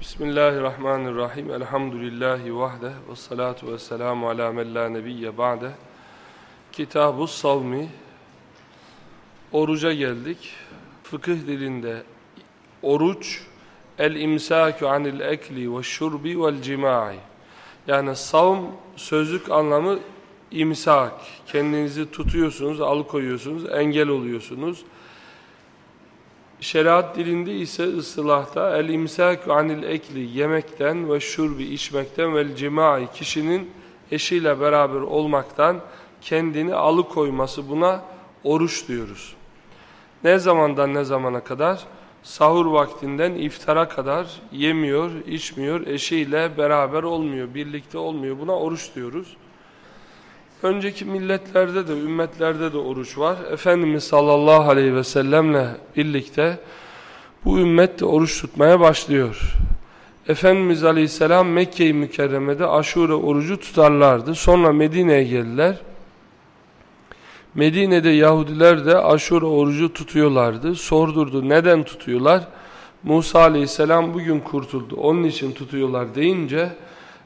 Bismillahirrahmanirrahim. Elhamdülillahi vahde ve salatu ve selamu ala men la nebiyye ba'de. Kitab-ı Savmi. Oruca geldik. Fıkıh dilinde oruç el imsaku anil ekli ve şurbi vel cimai. Yani savm sözlük anlamı imsak. Kendinizi tutuyorsunuz, alıkoyuyorsunuz, engel oluyorsunuz. Şeriat dilinde ise ıslahta el imsak anil ekli yemekten ve şurbi içmekten ve cimai kişinin eşiyle beraber olmaktan kendini alıkoyması buna oruç diyoruz. Ne zamandan ne zamana kadar? Sahur vaktinden iftara kadar yemiyor, içmiyor, eşiyle beraber olmuyor, birlikte olmuyor. Buna oruç diyoruz. Önceki milletlerde de, ümmetlerde de oruç var. Efendimiz sallallahu aleyhi ve sellemle birlikte bu ümmet de oruç tutmaya başlıyor. Efendimiz aleyhisselam Mekke-i Mükerreme'de aşure orucu tutarlardı. Sonra Medine'ye geldiler. Medine'de Yahudiler de aşure orucu tutuyorlardı. Sordurdu neden tutuyorlar? Musa aleyhisselam bugün kurtuldu. Onun için tutuyorlar deyince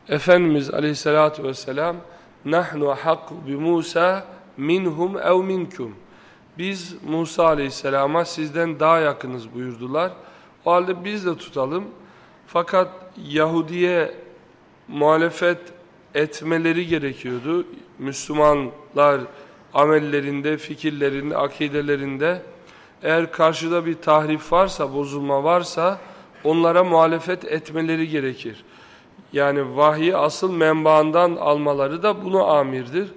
Efendimiz aleyhisselatü vesselam nahnu hak bi Musa minhum ev minkum. Biz Musa aleyhisselama sizden daha yakınız buyurdular. O halde biz de tutalım. Fakat Yahudiye muhalefet etmeleri gerekiyordu. Müslümanlar amellerinde, fikirlerinde, akidelerinde eğer karşıda bir tahrif varsa, bozulma varsa onlara muhalefet etmeleri gerekir. Yani vahyi asıl menbaından almaları da bunu amirdir.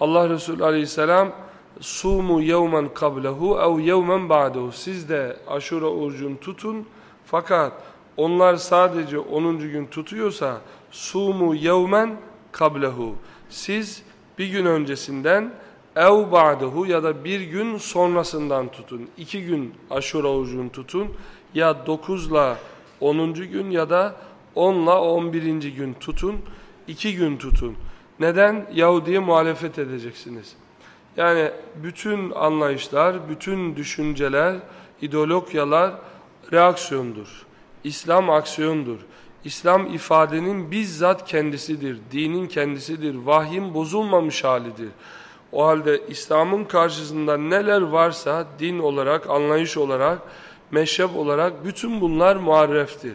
Allah Resulü aleyhisselam sumu yevmen kablehu ev yevmen ba'dehu. Siz de aşure orucunu tutun fakat onlar sadece 10. gün tutuyorsa sumu yevmen kablehu. Siz bir gün öncesinden ev ba'dehu ya da bir gün sonrasından tutun. İki gün aşure orucunu tutun. Ya 9 ile 10. gün ya da 10 ile 11. gün tutun. iki gün tutun. Neden? Yahudi'ye muhalefet edeceksiniz. Yani bütün anlayışlar, bütün düşünceler, ideologyalar reaksiyondur. İslam aksiyondur. İslam ifadenin bizzat kendisidir, dinin kendisidir, vahyin bozulmamış halidir. O halde İslam'ın karşısında neler varsa din olarak, anlayış olarak, meşrep olarak bütün bunlar muharreftir.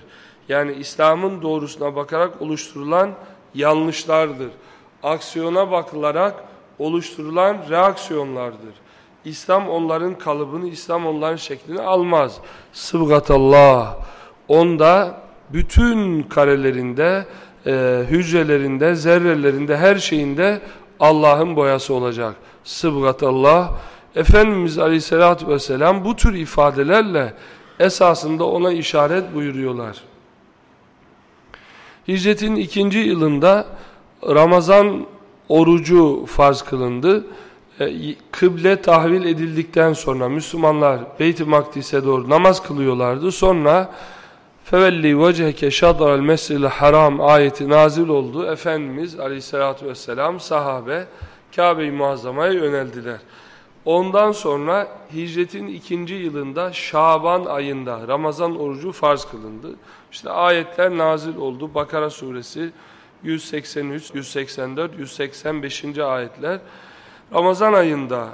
Yani İslam'ın doğrusuna bakarak oluşturulan yanlışlardır. Aksiyona bakılarak oluşturulan reaksiyonlardır. İslam onların kalıbını, İslam onların şeklini almaz. Sıbgatallah. Onda bütün karelerinde, e, hücrelerinde, zerrelerinde, her şeyinde Allah'ın boyası olacak. Sıbgatallah. Efendimiz Aleyhisselatü Vesselam bu tür ifadelerle esasında ona işaret buyuruyorlar. Hicretin ikinci yılında Ramazan orucu farz kılındı. E, kıble tahvil edildikten sonra Müslümanlar Beyt-i Makdis'e doğru namaz kılıyorlardı. Sonra fevelli vecheke şadral mescid haram ayeti nazil oldu. Efendimiz aleyhissalatü vesselam sahabe Kabe-i Muazzama'ya yöneldiler. Ondan sonra hicretin ikinci yılında Şaban ayında Ramazan orucu farz kılındı. İşte ayetler nazil oldu. Bakara suresi 183, 184, 185. ayetler. Ramazan ayında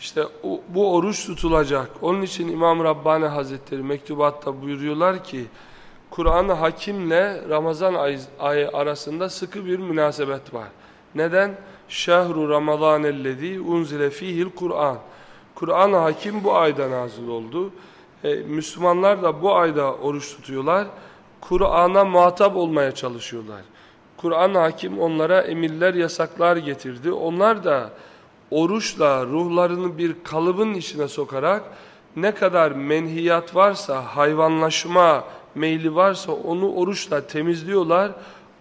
işte bu oruç tutulacak. Onun için İmam Rabbani Hazretleri mektubatta buyuruyorlar ki Kur'an-ı Hakim'le Ramazan ayı arasında sıkı bir münasebet var. Neden? Şehru Ramazanellezî unzile fihil Kur'an. Kur'an-ı Hakim bu ayda nazil oldu. E, Müslümanlar da bu ayda oruç tutuyorlar. Kur'an'a muhatap olmaya çalışıyorlar. Kur'an hakim onlara emirler, yasaklar getirdi. Onlar da oruçla ruhlarını bir kalıbın içine sokarak ne kadar menhiyat varsa, hayvanlaşma meyli varsa onu oruçla temizliyorlar,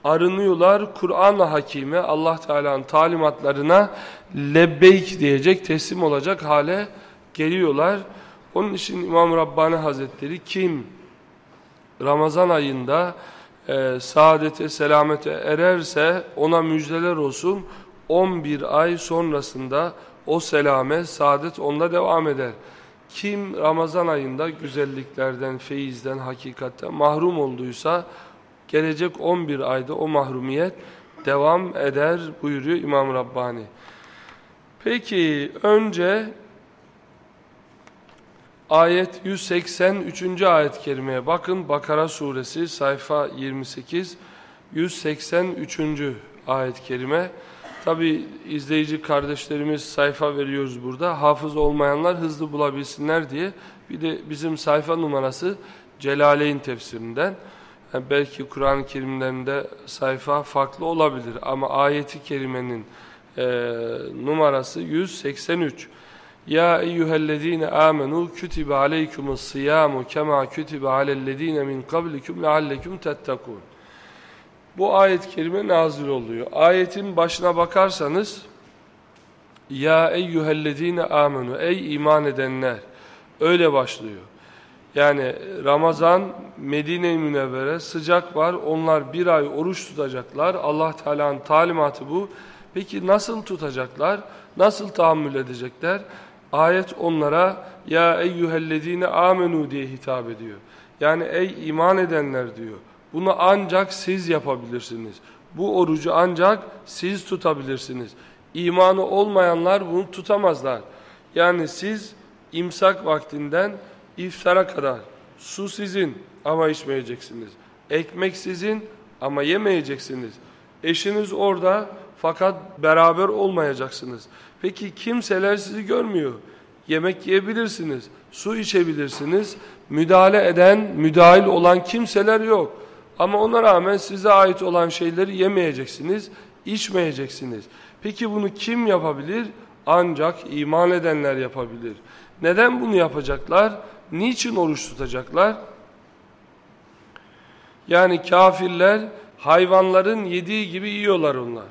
arınıyorlar. Kur'an-ı Hakime Allah Teala'nın talimatlarına lebbeyk diyecek, teslim olacak hale geliyorlar. Onun için İmam Rabbani Hazretleri kim Ramazan ayında e, saadete, selamete ererse ona müjdeler olsun. 11 ay sonrasında o selamet, saadet onda devam eder. Kim Ramazan ayında güzelliklerden, feyizden, hakikatten mahrum olduysa gelecek 11 ayda o mahrumiyet devam eder buyuruyor İmam Rabbani. Peki önce ayet 183. ayet kerimeye bakın. Bakara suresi sayfa 28 183. ayet kerime. Tabi izleyici kardeşlerimiz sayfa veriyoruz burada. Hafız olmayanlar hızlı bulabilsinler diye. Bir de bizim sayfa numarası Celaleyn tefsirinden. Yani belki Kur'an-ı Kerimlerinde sayfa farklı olabilir ama ayeti kerimenin e, numarası 183. Ya eyyühellezine amenu kütibe aleykumus siyamu kema kütibe alellezine min kablikum leallekum tettekun. Bu ayet-i kerime nazil oluyor. Ayetin başına bakarsanız Ya eyyühellezine amenu Ey iman edenler öyle başlıyor. Yani Ramazan Medine-i Münevvere sıcak var. Onlar bir ay oruç tutacaklar. Allah Teala'nın talimatı bu. Peki nasıl tutacaklar? Nasıl tahammül edecekler? Ayet onlara ya eyyühellezine amenu diye hitap ediyor. Yani ey iman edenler diyor. Bunu ancak siz yapabilirsiniz. Bu orucu ancak siz tutabilirsiniz. İmanı olmayanlar bunu tutamazlar. Yani siz imsak vaktinden iftara kadar su sizin ama içmeyeceksiniz. Ekmek sizin ama yemeyeceksiniz. Eşiniz orada fakat beraber olmayacaksınız. Peki kimseler sizi görmüyor. Yemek yiyebilirsiniz, su içebilirsiniz. Müdahale eden, müdahil olan kimseler yok. Ama ona rağmen size ait olan şeyleri yemeyeceksiniz, içmeyeceksiniz. Peki bunu kim yapabilir? Ancak iman edenler yapabilir. Neden bunu yapacaklar? Niçin oruç tutacaklar? Yani kafirler hayvanların yediği gibi yiyorlar onlar.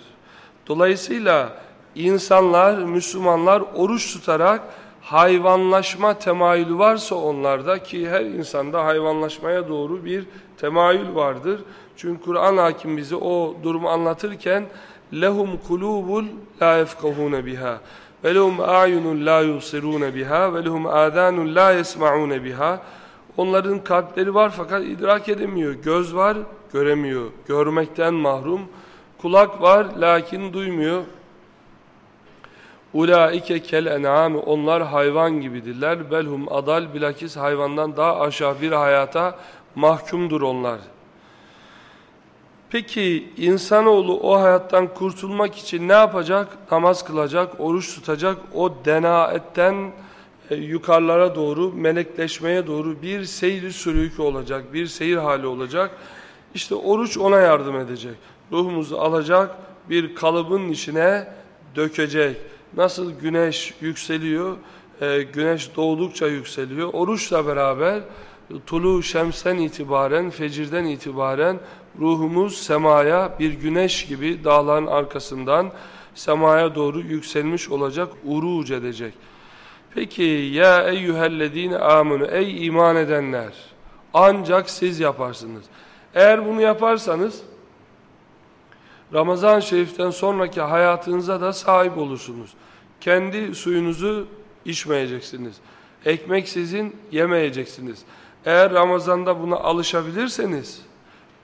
Dolayısıyla insanlar, Müslümanlar oruç tutarak hayvanlaşma temayülü varsa onlarda ki her insanda hayvanlaşmaya doğru bir temayül vardır. Çünkü Kur'an hakim bize o durumu anlatırken lehum kulubul la yefkahune biha ve lehum a'yunun la yusirune biha ve lehum adanun la yesmaune biha onların kalpleri var fakat idrak edemiyor. Göz var, göremiyor. Görmekten mahrum. Kulak var lakin duymuyor. Ulaike kel en'ami onlar hayvan gibidirler. Belhum adal bilakis hayvandan daha aşağı bir hayata mahkumdur onlar. Peki insanoğlu o hayattan kurtulmak için ne yapacak? Namaz kılacak, oruç tutacak. O denaetten e, yukarılara doğru, melekleşmeye doğru bir seyri sürükü olacak, bir seyir hali olacak. İşte oruç ona yardım edecek. Ruhumuzu alacak, bir kalıbın içine dökecek. Nasıl güneş yükseliyor, e, güneş doğdukça yükseliyor. Oruçla beraber tulu şemsten itibaren, fecirden itibaren ruhumuz semaya bir güneş gibi dağların arkasından semaya doğru yükselmiş olacak, uruc edecek. Peki ya eyyühellezine amenu ey iman edenler ancak siz yaparsınız. Eğer bunu yaparsanız Ramazan Şerif'ten sonraki hayatınıza da sahip olursunuz. Kendi suyunuzu içmeyeceksiniz. Ekmek sizin yemeyeceksiniz. Eğer Ramazan'da buna alışabilirseniz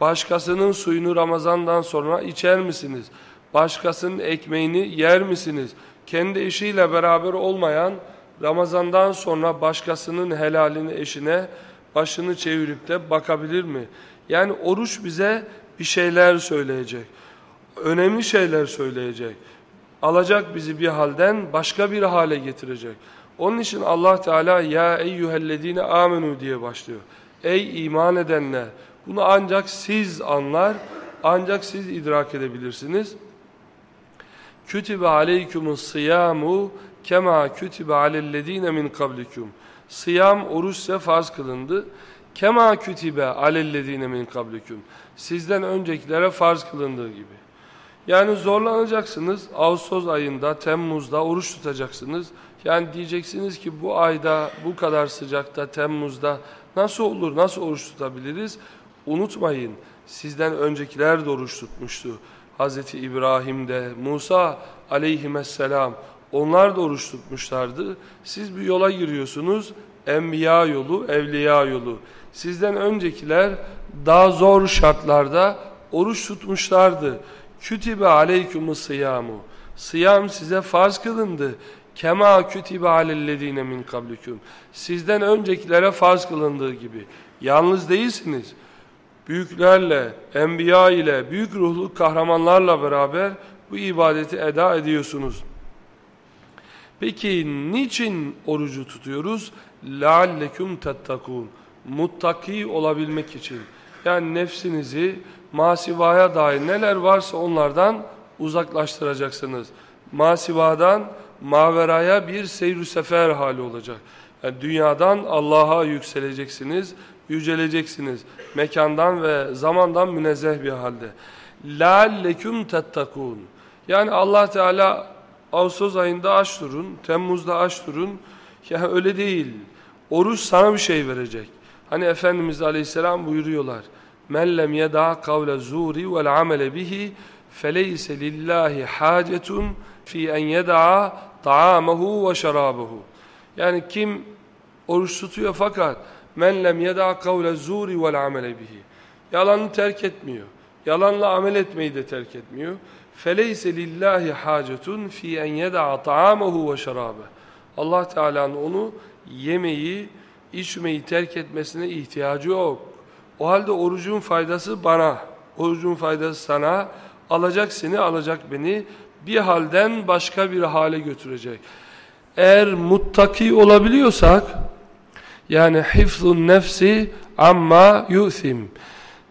başkasının suyunu Ramazan'dan sonra içer misiniz? Başkasının ekmeğini yer misiniz? Kendi eşiyle beraber olmayan Ramazan'dan sonra başkasının helalini eşine başını çevirip de bakabilir mi? Yani oruç bize bir şeyler söyleyecek. Önemli şeyler söyleyecek. Alacak bizi bir halden başka bir hale getirecek. Onun için Allah Teala ya eyyühellezine amenu diye başlıyor. Ey iman edenler. Bunu ancak siz anlar, ancak siz idrak edebilirsiniz. Kütübe aleykumus siyamu kema kütübe alellezine min kablikum. Siyam oruç ise farz kılındı. Kema kütübe alellezine min kablikum. Sizden öncekilere farz kılındığı gibi. Yani zorlanacaksınız. Ağustos ayında, Temmuz'da oruç tutacaksınız. Yani diyeceksiniz ki bu ayda, bu kadar sıcakta, Temmuz'da nasıl olur, nasıl oruç tutabiliriz? Unutmayın, sizden öncekiler de oruç tutmuştu. Hz. İbrahim de, Musa aleyhisselam onlar da oruç tutmuşlardı. Siz bir yola giriyorsunuz. Enbiya yolu, evliya yolu. Sizden öncekiler daha zor şartlarda oruç tutmuşlardı. Kütibe aleykumus sıyamu. Sıyam size farz kılındı. Kema kütibe alellezine min kablikum. Sizden öncekilere farz kılındığı gibi. Yalnız değilsiniz. Büyüklerle, enbiya ile, büyük ruhlu kahramanlarla beraber bu ibadeti eda ediyorsunuz. Peki niçin orucu tutuyoruz? لَعَلَّكُمْ تَتَّقُونَ Muttaki olabilmek için. Yani nefsinizi masivaya dair neler varsa onlardan uzaklaştıracaksınız. Masivadan maveraya bir seyr sefer hali olacak. Yani dünyadan Allah'a yükseleceksiniz, yüceleceksiniz. Mekandan ve zamandan münezzeh bir halde. La leküm tettakun. Yani Allah Teala Ağustos ayında aç durun, Temmuz'da aç durun. Ya öyle değil. Oruç sana bir şey verecek. Hani Efendimiz Aleyhisselam buyuruyorlar men lem yeda kavle zuri vel amele bihi feleyse lillahi hacetun fi en yeda taamehu ve şerabehu. Yani kim oruç tutuyor fakat men lem yeda kavle zuri vel amele bihi. Yalanı terk etmiyor. Yalanla amel etmeyi de terk etmiyor. Feleyse lillahi hacetun fi en yeda taamehu ve şerabehu. Allah Teala'nın onu yemeyi, içmeyi terk etmesine ihtiyacı yok. O halde orucun faydası bana, orucun faydası sana, alacak seni, alacak beni, bir halden başka bir hale götürecek. Eğer muttaki olabiliyorsak, yani hifzun nefsi amma yu'thim,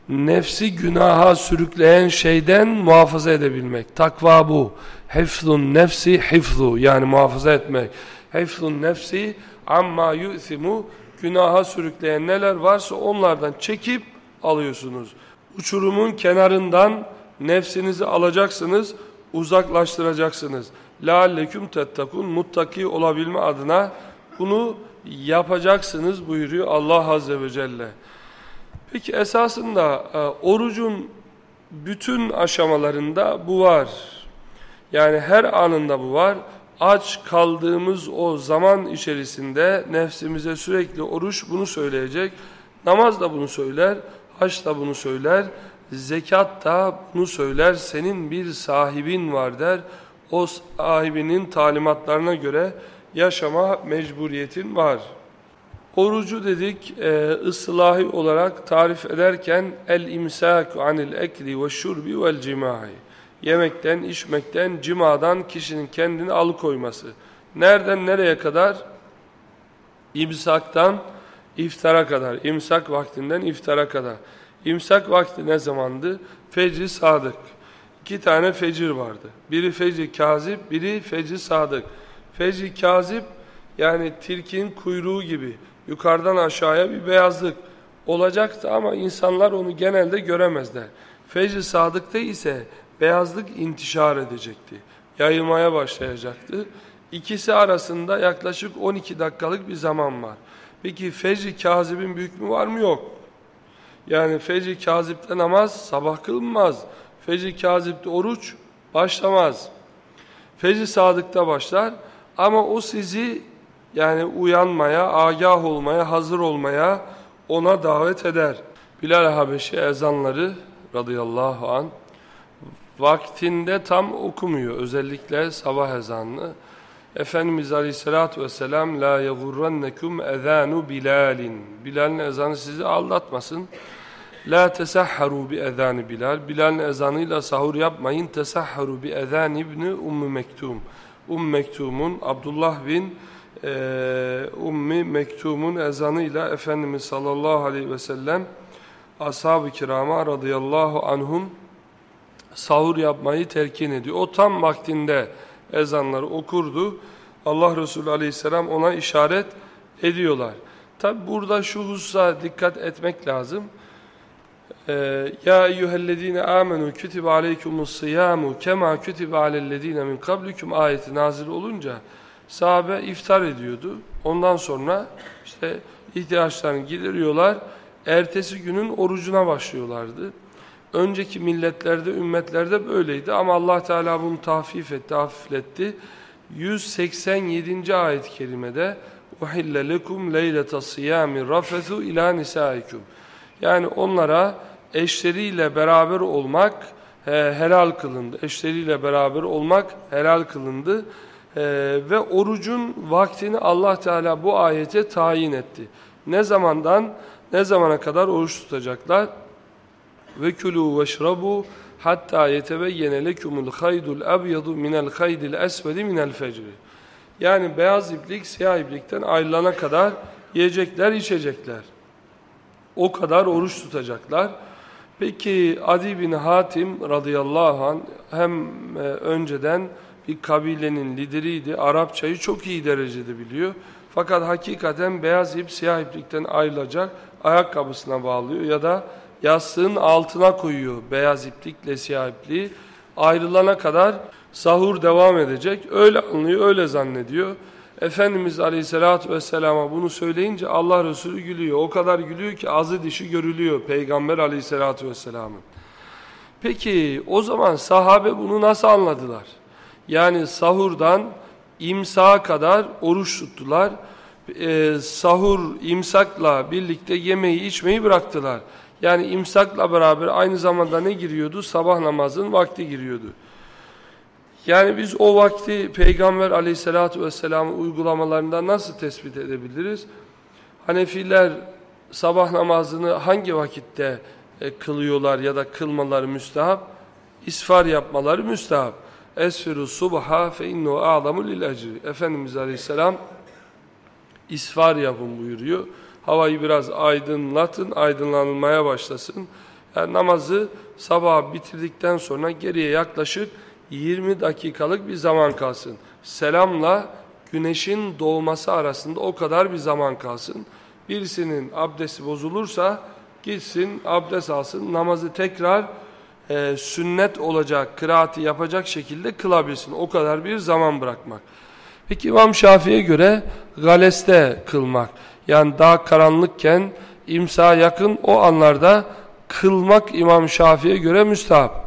nefsi günaha sürükleyen şeyden muhafaza edebilmek. Takva bu. Hifzun nefsi hifzu yani muhafaza etmek. Hifzun nefsi amma yu'thimu günaha sürükleyen neler varsa onlardan çekip alıyorsunuz. Uçurumun kenarından nefsinizi alacaksınız, uzaklaştıracaksınız. لَعَلَّكُمْ tettakun muttaki olabilme adına bunu yapacaksınız buyuruyor Allah Azze ve Celle. Peki esasında e, orucun bütün aşamalarında bu var. Yani her anında bu var. Aç kaldığımız o zaman içerisinde nefsimize sürekli oruç bunu söyleyecek. Namaz da bunu söyler, haç da bunu söyler, zekat da bunu söyler. Senin bir sahibin var der. O sahibinin talimatlarına göre yaşama mecburiyetin var. Orucu dedik e, ıslahi olarak tarif ederken el imsaku anil ekli ve şurbi vel cimai. Yemekten, içmekten, cimadan kişinin kendini alıkoyması. Nereden nereye kadar? İmsaktan iftara kadar. İmsak vaktinden iftara kadar. İmsak vakti ne zamandı? Fecri sadık. İki tane fecir vardı. Biri fecri kazip, biri fecri sadık. Fecri kazip yani tilkin kuyruğu gibi yukarıdan aşağıya bir beyazlık olacaktı ama insanlar onu genelde göremezler. Fecr-i Sadık'ta ise beyazlık intişar edecekti. Yayılmaya başlayacaktı. İkisi arasında yaklaşık 12 dakikalık bir zaman var. Peki Fecr-i Kazib'in bir hükmü var mı? Yok. Yani Fecr-i Kazip'te namaz sabah kılınmaz. Fecr-i Kazip'te oruç başlamaz. Fecr-i Sadık'ta başlar ama o sizi yani uyanmaya, agah olmaya, hazır olmaya ona davet eder. Bilal Habeşi ezanları radıyallahu an vaktinde tam okumuyor. Özellikle sabah ezanını. Efendimiz Aleyhisselatü Vesselam la yegurrannekum ezanu Bilalin. Bilal'in ezanı sizi aldatmasın. La tesahharu bi ezani Bilal. Bilal'in ezanıyla sahur yapmayın. Tesahharu bi ezan İbni Ummu Mektum. Umm Mektum'un Abdullah bin e, Ummi Mektum'un ezanıyla Efendimiz sallallahu aleyhi ve sellem ashab-ı kirama radıyallahu anhum sahur yapmayı terkin ediyor. O tam vaktinde ezanları okurdu. Allah Resulü aleyhisselam ona işaret ediyorlar. Tabi burada şu hususa dikkat etmek lazım. Ee, ya eyyühellezine amenu kütübe aleykumus siyamu kema kütübe alellezine min kablikum ayeti nazil olunca sahabe iftar ediyordu. Ondan sonra işte ihtiyaçlarını gideriyorlar. Ertesi günün orucuna başlıyorlardı. Önceki milletlerde, ümmetlerde böyleydi ama Allah Teala bunu tahfif etti, hafifletti. 187. ayet-i kerimede uhille lekum leylete siyami rafethu ila nisaikum. Yani onlara eşleriyle beraber olmak e, helal kılındı. Eşleriyle beraber olmak helal kılındı. E, ve orucun vaktini Allah Teala bu ayete tayin etti. Ne zamandan ne zamana kadar oruç tutacaklar? Ve külü veşrabu hatta yetebeyyene lekumul haydul abyadu minel haydil esvedi minel fecri. Yani beyaz iplik siyah iplikten ayrılana kadar yiyecekler, içecekler. O kadar oruç tutacaklar. Peki Adi bin Hatim radıyallahu anh hem e, önceden bir kabilenin lideriydi. Arapçayı çok iyi derecede biliyor. Fakat hakikaten beyaz ip siyah iplikten ayrılacak ayakkabısına bağlıyor ya da yastığın altına koyuyor beyaz iplikle siyah ipliği. Ayrılana kadar sahur devam edecek. Öyle anlıyor, öyle zannediyor. Efendimiz Aleyhisselatü Vesselam'a bunu söyleyince Allah Resulü gülüyor. O kadar gülüyor ki azı dişi görülüyor Peygamber Aleyhisselatü Vesselam'ın. Peki o zaman sahabe bunu nasıl anladılar? Yani sahurdan imsağa kadar oruç tuttular. Ee, sahur, imsakla birlikte yemeği içmeyi bıraktılar. Yani imsakla beraber aynı zamanda ne giriyordu? Sabah namazın vakti giriyordu. Yani biz o vakti Peygamber aleyhissalatü vesselamın uygulamalarında nasıl tespit edebiliriz? Hanefiler sabah namazını hangi vakitte e, kılıyorlar ya da kılmaları müstehap? İsfar yapmaları müstehap. Esfiru subha fe innu a'lamu lil. Efendimiz aleyhisselam isfar yapın buyuruyor. Havayı biraz aydınlatın, aydınlanmaya başlasın. Yani namazı sabah bitirdikten sonra geriye yaklaşık 20 dakikalık bir zaman kalsın. Selamla güneşin doğması arasında o kadar bir zaman kalsın. Birisinin abdesti bozulursa gitsin abdest alsın namazı tekrar e, sünnet olacak kıraati yapacak şekilde kılabilsin. O kadar bir zaman bırakmak. Peki İmam Şafii'ye göre galeste kılmak yani daha karanlıkken imsa yakın o anlarda kılmak İmam Şafii'ye göre müstahap.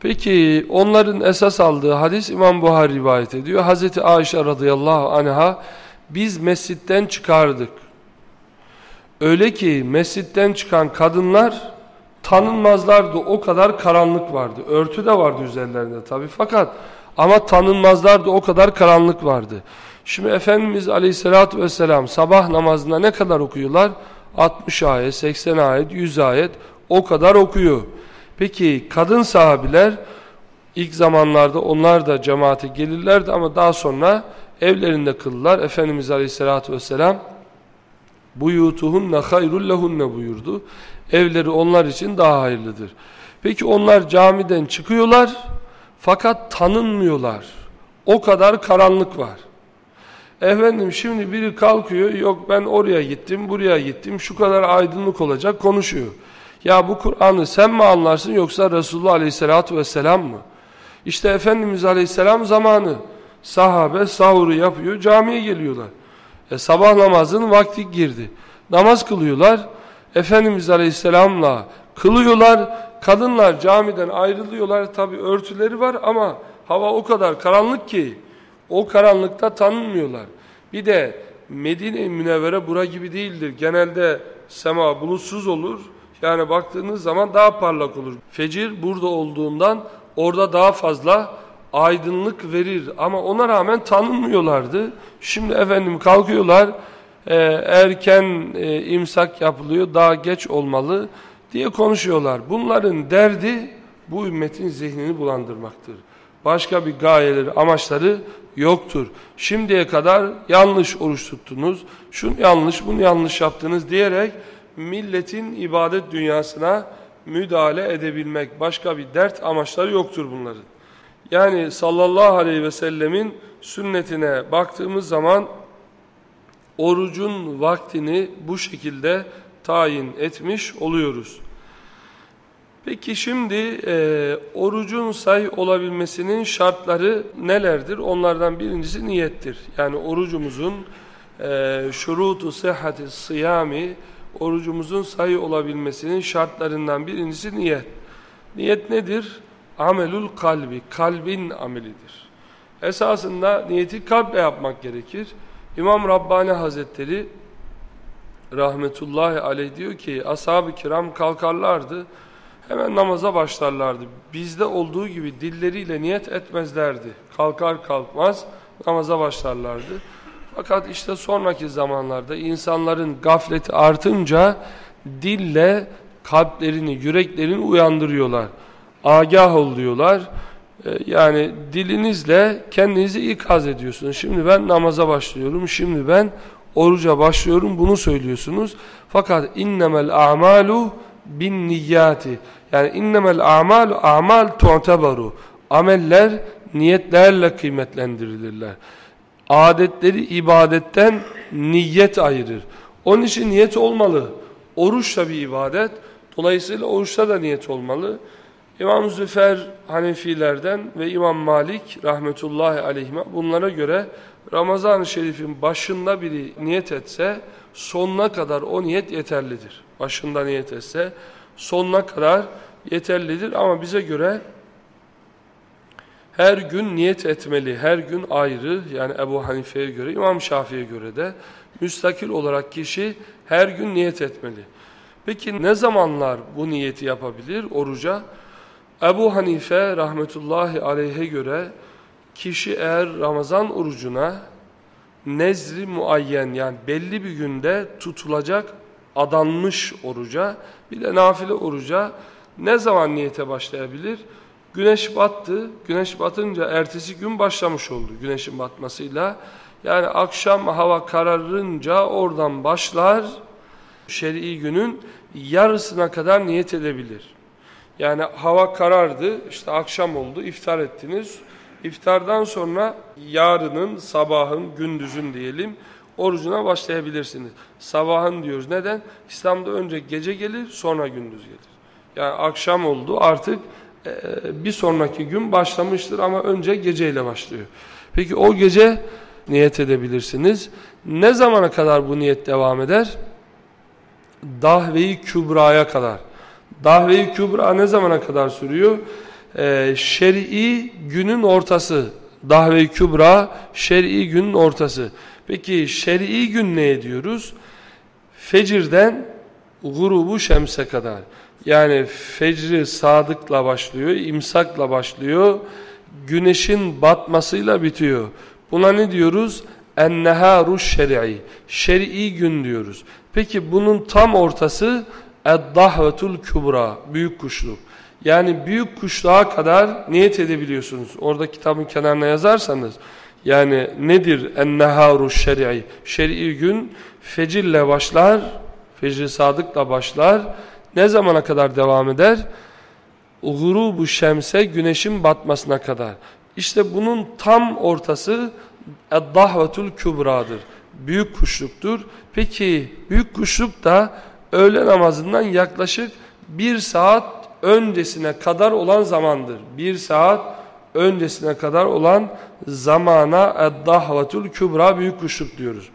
Peki onların esas aldığı hadis İmam Buhari rivayet ediyor. Hazreti Ayşe radıyallahu anha biz mescitten çıkardık. Öyle ki mescitten çıkan kadınlar tanınmazlardı. O kadar karanlık vardı. Örtü de vardı üzerlerinde tabi fakat ama tanınmazlardı. O kadar karanlık vardı. Şimdi Efendimiz aleyhissalatü vesselam sabah namazında ne kadar okuyorlar? 60 ayet, 80 ayet, 100 ayet o kadar okuyor. Peki kadın sahabiler ilk zamanlarda onlar da cemaate gelirlerdi ama daha sonra evlerinde kıldılar. Efendimiz Aleyhisselatü Vesselam buyutuhunne hayrul lehunne buyurdu. Evleri onlar için daha hayırlıdır. Peki onlar camiden çıkıyorlar fakat tanınmıyorlar. O kadar karanlık var. Efendim şimdi biri kalkıyor yok ben oraya gittim buraya gittim şu kadar aydınlık olacak konuşuyor. Ya bu Kur'an'ı sen mi anlarsın yoksa Resulullah Aleyhisselatü Vesselam mı? İşte Efendimiz Aleyhisselam zamanı sahabe sahuru yapıyor camiye geliyorlar. E, sabah namazının vakti girdi. Namaz kılıyorlar. Efendimiz Aleyhisselam'la kılıyorlar. Kadınlar camiden ayrılıyorlar. Tabi örtüleri var ama hava o kadar karanlık ki o karanlıkta tanınmıyorlar. Bir de Medine-i Münevvere bura gibi değildir. Genelde sema bulutsuz olur. Yani baktığınız zaman daha parlak olur. Fecir burada olduğundan orada daha fazla aydınlık verir. Ama ona rağmen tanınmıyorlardı. Şimdi efendim kalkıyorlar e, erken e, imsak yapılıyor daha geç olmalı diye konuşuyorlar. Bunların derdi bu ümmetin zihnini bulandırmaktır. Başka bir gayeleri, amaçları yoktur. Şimdiye kadar yanlış oruç tuttunuz, şunu yanlış, bunu yanlış yaptınız diyerek milletin ibadet dünyasına müdahale edebilmek. Başka bir dert amaçları yoktur bunların. Yani sallallahu aleyhi ve sellemin sünnetine baktığımız zaman orucun vaktini bu şekilde tayin etmiş oluyoruz. Peki şimdi e, orucun say olabilmesinin şartları nelerdir? Onlardan birincisi niyettir. Yani orucumuzun e, şurutu sıhhati sıyami orucumuzun sayı olabilmesinin şartlarından birincisi niyet. Niyet nedir? Amelul kalbi, kalbin amelidir. Esasında niyeti kalple yapmak gerekir. İmam Rabbani Hazretleri rahmetullahi aleyh diyor ki ashab-ı kiram kalkarlardı hemen namaza başlarlardı. Bizde olduğu gibi dilleriyle niyet etmezlerdi. Kalkar kalkmaz namaza başlarlardı. Fakat işte sonraki zamanlarda insanların gafleti artınca dille kalplerini, yüreklerini uyandırıyorlar. Agah oluyorlar. Ee, yani dilinizle kendinizi ikaz ediyorsunuz. Şimdi ben namaza başlıyorum, şimdi ben oruca başlıyorum bunu söylüyorsunuz. Fakat innemel a'malu bin niyyati. Yani innemel a'malu a'mal tu'tebaru. Ameller niyetlerle kıymetlendirilirler. Adetleri ibadetten niyet ayırır. Onun için niyet olmalı. Oruç da bir ibadet. Dolayısıyla oruçta da niyet olmalı. İmam Züfer Hanefilerden ve İmam Malik rahmetullahi aleyhime bunlara göre Ramazan-ı Şerif'in başında biri niyet etse sonuna kadar o niyet yeterlidir. Başında niyet etse sonuna kadar yeterlidir ama bize göre her gün niyet etmeli. Her gün ayrı yani Ebu Hanife'ye göre, İmam Şafii'ye göre de müstakil olarak kişi her gün niyet etmeli. Peki ne zamanlar bu niyeti yapabilir oruca? Ebu Hanife rahmetullahi aleyhe göre kişi eğer Ramazan orucuna nezri muayyen yani belli bir günde tutulacak adanmış oruca bir de nafile oruca ne zaman niyete başlayabilir? Güneş battı. Güneş batınca ertesi gün başlamış oldu güneşin batmasıyla. Yani akşam hava kararınca oradan başlar şer'i günün yarısına kadar niyet edebilir. Yani hava karardı, işte akşam oldu, iftar ettiniz. İftardan sonra yarının, sabahın, gündüzün diyelim orucuna başlayabilirsiniz. Sabahın diyoruz. Neden? İslam'da önce gece gelir, sonra gündüz gelir. Yani akşam oldu artık e, bir sonraki gün başlamıştır ama önce geceyle başlıyor. Peki o gece niyet edebilirsiniz. Ne zamana kadar bu niyet devam eder? Dahve-i Kübra'ya kadar. Dahve-i Kübra ne zamana kadar sürüyor? Ee, şer'i günün ortası. Dahve-i Kübra şer'i günün ortası. Peki şer'i gün ne ediyoruz? Fecirden grubu şemse kadar. Yani fecri sadıkla başlıyor, imsakla başlıyor, güneşin batmasıyla bitiyor. Buna ne diyoruz? Enneharu şer'i. Şer'i gün diyoruz. Peki bunun tam ortası Eddahvetul Kübra. Büyük kuşluk. Yani büyük kuşluğa kadar niyet edebiliyorsunuz. Orada kitabın kenarına yazarsanız yani nedir enneharu şer'i? Şer'i gün fecirle başlar, fecri sadıkla başlar. Ne zamana kadar devam eder? Gurubu şemse güneşin batmasına kadar. İşte bunun tam ortası Eddahvetul Kübra'dır. Büyük kuşluktur. Peki büyük kuşluk da öğle namazından yaklaşık bir saat öncesine kadar olan zamandır. Bir saat öncesine kadar olan zamana eddahvatul kübra büyük kuşluk diyoruz.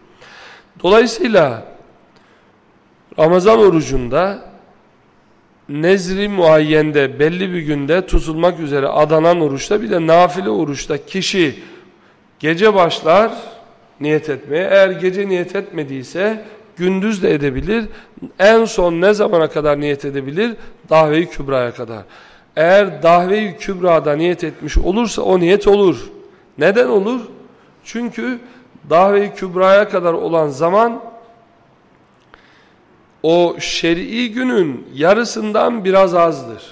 Dolayısıyla Ramazan orucunda nezri muayyende belli bir günde tutulmak üzere adanan oruçta bir de nafile oruçta kişi gece başlar niyet etmeye. Eğer gece niyet etmediyse gündüz de edebilir. En son ne zamana kadar niyet edebilir? Dahve-i Kübra'ya kadar. Eğer Dahve-i Kübra'da niyet etmiş olursa o niyet olur. Neden olur? Çünkü Dahve-i Kübra'ya kadar olan zaman o şer'i günün yarısından biraz azdır.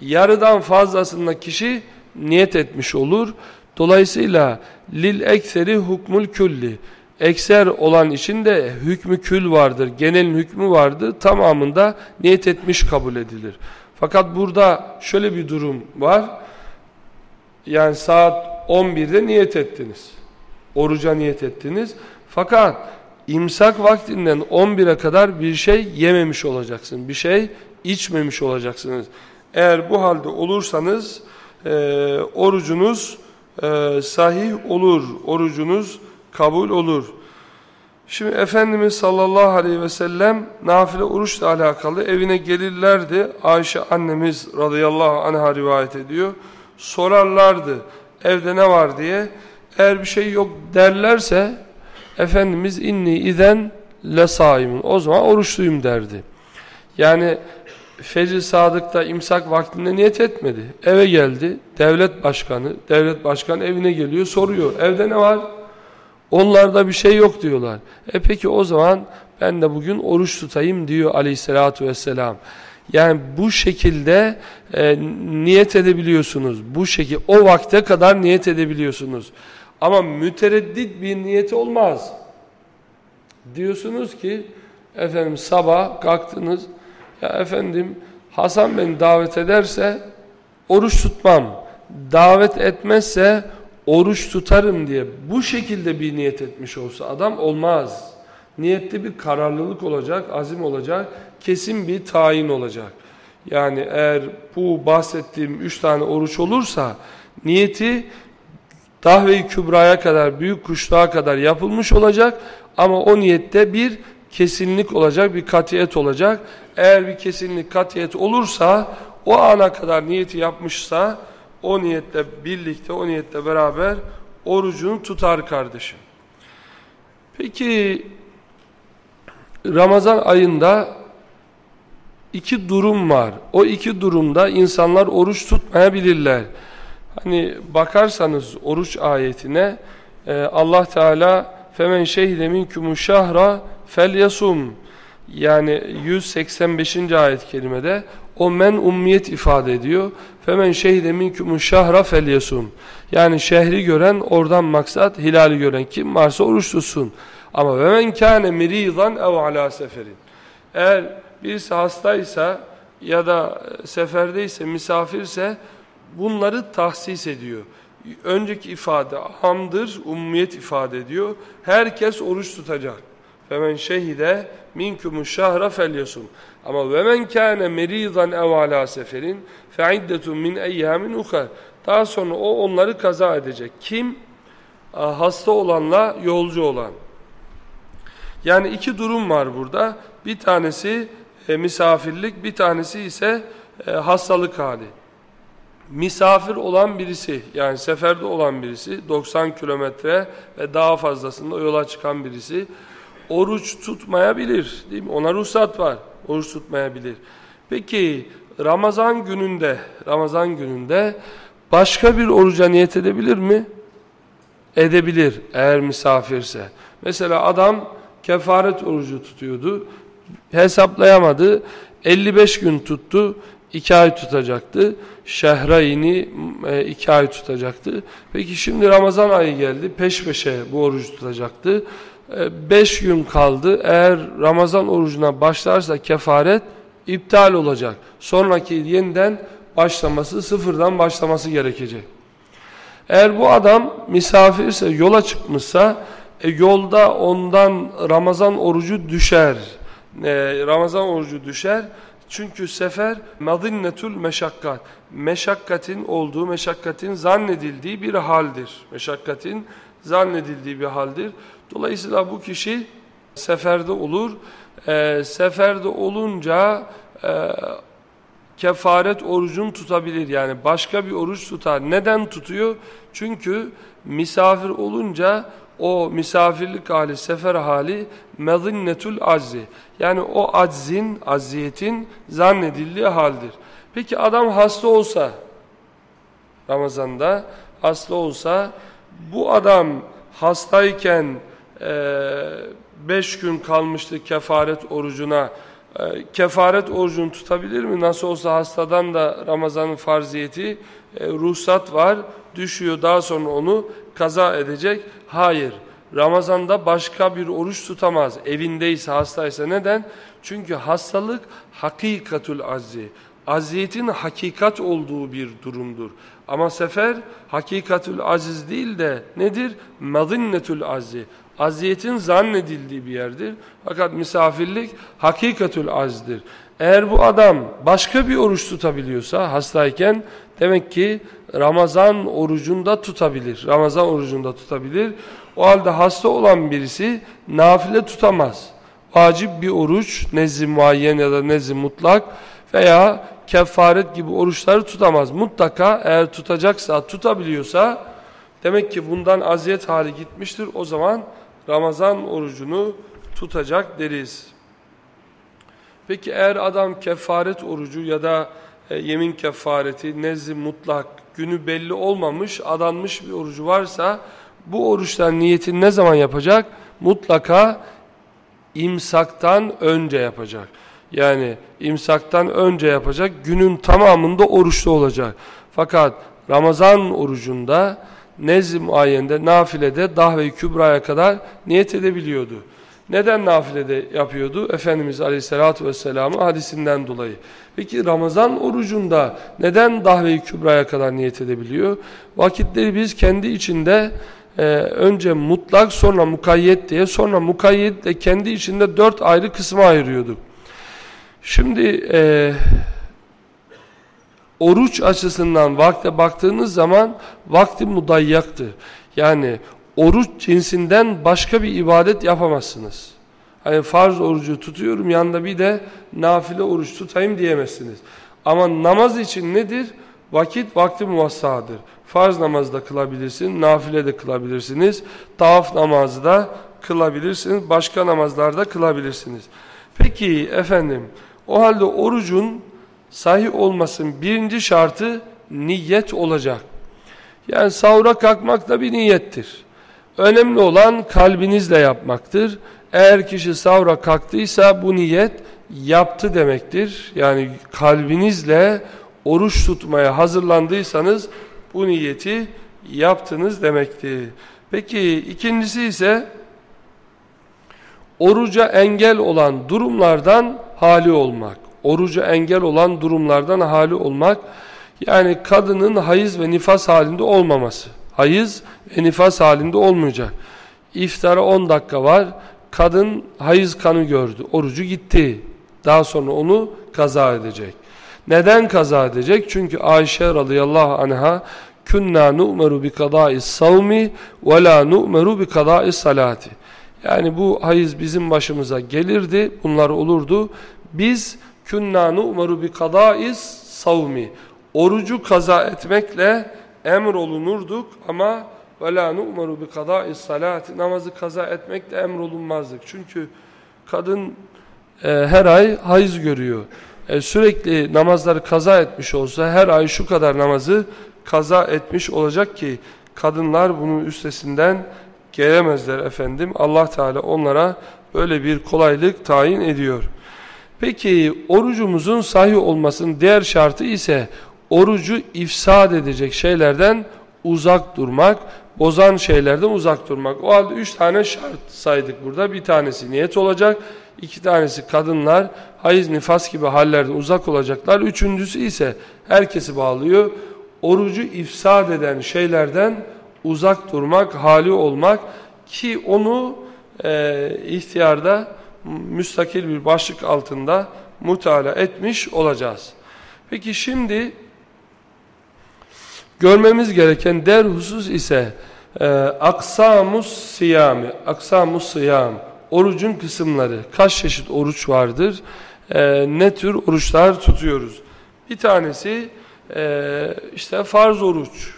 Yarıdan fazlasında kişi niyet etmiş olur. Dolayısıyla lil ekseri hukmul külli ekser olan için de hükmü kül vardır, genelin hükmü vardır, tamamında niyet etmiş kabul edilir. Fakat burada şöyle bir durum var, yani saat 11'de niyet ettiniz, oruca niyet ettiniz, fakat imsak vaktinden 11'e kadar bir şey yememiş olacaksın, bir şey içmemiş olacaksınız. Eğer bu halde olursanız e, orucunuz e, sahih olur, orucunuz kabul olur. Şimdi Efendimiz sallallahu aleyhi ve sellem nafile oruçla alakalı evine gelirlerdi. Ayşe annemiz radıyallahu anh'a rivayet ediyor. Sorarlardı evde ne var diye. Eğer bir şey yok derlerse Efendimiz inni iden lesaimun o zaman oruçluyum derdi. Yani Fecr Sadık'ta imsak vaktinde niyet etmedi. Eve geldi. Devlet başkanı, devlet başkanı evine geliyor soruyor. Evde ne var? Onlarda bir şey yok diyorlar. E peki o zaman ben de bugün oruç tutayım diyor aleyhissalatü vesselam. Yani bu şekilde e, niyet edebiliyorsunuz. Bu şekilde o vakte kadar niyet edebiliyorsunuz. Ama mütereddit bir niyeti olmaz. Diyorsunuz ki efendim sabah kalktınız ya efendim Hasan beni davet ederse oruç tutmam. Davet etmezse oruç tutarım diye bu şekilde bir niyet etmiş olsa adam olmaz. Niyette bir kararlılık olacak, azim olacak, kesin bir tayin olacak. Yani eğer bu bahsettiğim üç tane oruç olursa niyeti Dahve-i Kübra'ya kadar, büyük kuşluğa kadar yapılmış olacak ama o niyette bir kesinlik olacak, bir katiyet olacak. Eğer bir kesinlik, katiyet olursa, o ana kadar niyeti yapmışsa, o niyetle birlikte, o niyetle beraber orucunu tutar kardeşim. Peki, Ramazan ayında iki durum var. O iki durumda insanlar oruç tutmayabilirler. Hani bakarsanız oruç ayetine e, Allah Teala femen şehide minkumu şahra felyasum yani 185. ayet kelimede o men ummiyet ifade ediyor. Femen şehide minkumu şahra felyasum yani şehri gören oradan maksat hilali gören kim varsa oruç tutsun. Ama ve men kâne miridan ev ala seferin. Eğer birisi hastaysa ya da seferdeyse, misafirse bunları tahsis ediyor. Önceki ifade hamdır, ummiyet ifade ediyor. Herkes oruç tutacak. Femen şehide minkumu şahra felyasum. Ama ve men kâne meridan ev ala seferin fe iddetun min eyyamin ukar. Daha sonra o onları kaza edecek. Kim? Hasta olanla yolcu olan. Yani iki durum var burada. Bir tanesi e, misafirlik, bir tanesi ise e, hastalık hali misafir olan birisi yani seferde olan birisi 90 kilometre ve daha fazlasında yola çıkan birisi oruç tutmayabilir değil mi? Ona ruhsat var. Oruç tutmayabilir. Peki Ramazan gününde Ramazan gününde başka bir oruca niyet edebilir mi? Edebilir eğer misafirse. Mesela adam kefaret orucu tutuyordu. Hesaplayamadı. 55 gün tuttu. 2 ay tutacaktı. Şehrayini e, iki ay tutacaktı. Peki şimdi Ramazan ayı geldi. Peş peşe bu orucu tutacaktı. E, beş gün kaldı. Eğer Ramazan orucuna başlarsa kefaret iptal olacak. Sonraki yeniden başlaması, sıfırdan başlaması gerekecek. Eğer bu adam misafirse, yola çıkmışsa, e, yolda ondan Ramazan orucu düşer. E, Ramazan orucu düşer. Çünkü sefer madinnetul meşakkat. Meşakkatin olduğu, meşakkatin zannedildiği bir haldir. Meşakkatin zannedildiği bir haldir. Dolayısıyla bu kişi seferde olur. E, seferde olunca e, kefaret orucunu tutabilir. Yani başka bir oruç tutar. Neden tutuyor? Çünkü misafir olunca o misafirlik hali, sefer hali mezinnetul azzi. Yani o aczin, aziyetin zannedildiği haldir. Peki adam hasta olsa, Ramazan'da hasta olsa, bu adam hastayken beş gün kalmıştı kefaret orucuna, e, kefaret orucunu tutabilir mi? Nasıl olsa hastadan da Ramazan'ın farziyeti, e, ruhsat var, düşüyor daha sonra onu kaza edecek. Hayır. Ramazan'da başka bir oruç tutamaz. Evindeyse, hastaysa. Neden? Çünkü hastalık hakikatul azzi. Aziyetin hakikat olduğu bir durumdur. Ama sefer hakikatul aziz değil de nedir? Mazinnetul azzi. Aziyetin zannedildiği bir yerdir. Fakat misafirlik hakikatul azdir. Eğer bu adam başka bir oruç tutabiliyorsa hastayken demek ki Ramazan orucunda tutabilir. Ramazan orucunda tutabilir. O halde hasta olan birisi nafile tutamaz. Vacip bir oruç, nezzi muayyen ya da nezzi mutlak veya kefaret gibi oruçları tutamaz. Mutlaka eğer tutacaksa, tutabiliyorsa Demek ki bundan aziyet hali gitmiştir. O zaman Ramazan orucunu tutacak deriz. Peki eğer adam kefaret orucu ya da e, yemin kefareti, nezli mutlak, günü belli olmamış, adanmış bir orucu varsa bu oruçtan niyetini ne zaman yapacak? Mutlaka imsaktan önce yapacak. Yani imsaktan önce yapacak, günün tamamında oruçlu olacak. Fakat Ramazan orucunda nezli muayyende, nafilede dahve-i kübraya kadar niyet edebiliyordu. Neden nafilede yapıyordu? Efendimiz Aleyhisselatü Vesselam'ın hadisinden dolayı. Peki Ramazan orucunda neden dahve-i kübraya kadar niyet edebiliyor? Vakitleri biz kendi içinde e, önce mutlak sonra mukayyet diye sonra mukayyet de kendi içinde dört ayrı kısma ayırıyorduk. Şimdi e, oruç açısından vakte baktığınız zaman vakti mudayyaktır. Yani oruç cinsinden başka bir ibadet yapamazsınız. Hani farz orucu tutuyorum yanında bir de nafile oruç tutayım diyemezsiniz. Ama namaz için nedir? Vakit vakti muvassadır. Farz namazı da kılabilirsiniz, nafile de kılabilirsiniz, tavaf namazı da kılabilirsiniz, başka namazlarda kılabilirsiniz. Peki efendim o halde orucun sahih olmasın birinci şartı niyet olacak. Yani sahura kalkmak da bir niyettir. Önemli olan kalbinizle yapmaktır. Eğer kişi sahura kalktıysa bu niyet yaptı demektir. Yani kalbinizle oruç tutmaya hazırlandıysanız bu niyeti yaptınız demektir. Peki ikincisi ise oruca engel olan durumlardan hali olmak. Oruca engel olan durumlardan hali olmak yani kadının hayız ve nifas halinde olmaması. Hayız ve nifas halinde olmayacak. İftara 10 dakika var. Kadın hayız kanı gördü. Orucu gitti. Daha sonra onu kaza edecek. Neden kaza edecek? Çünkü Ayşe radıyallahu anha künna nu'meru bi kadâi savmi ve la nu'meru bi kadâi salati. Yani bu hayız bizim başımıza gelirdi. Bunlar olurdu. Biz künna nu'meru bi kadâi savmi. Orucu kaza etmekle emrolunurduk ama ve la nu'meru bi kadâi salati. Namazı kaza etmekle emrolunmazdık. Çünkü kadın e, her ay hayız görüyor. E, sürekli namazları kaza etmiş olsa her ay şu kadar namazı kaza etmiş olacak ki kadınlar bunun üstesinden gelemezler efendim. Allah Teala onlara böyle bir kolaylık tayin ediyor. Peki orucumuzun sahih olmasının diğer şartı ise orucu ifsad edecek şeylerden uzak durmak, bozan şeylerden uzak durmak. O halde üç tane şart saydık burada. Bir tanesi niyet olacak, iki tanesi kadınlar, hayız, nifas gibi hallerden uzak olacaklar. Üçüncüsü ise herkesi bağlıyor. Orucu ifsad eden şeylerden uzak durmak, hali olmak ki onu e, ihtiyarda müstakil bir başlık altında mutala etmiş olacağız. Peki şimdi görmemiz gereken der husus ise e, aksamus siyami, aksamus siyam, orucun kısımları. Kaç çeşit oruç vardır? E, ne tür oruçlar tutuyoruz? Bir tanesi e, işte farz oruç.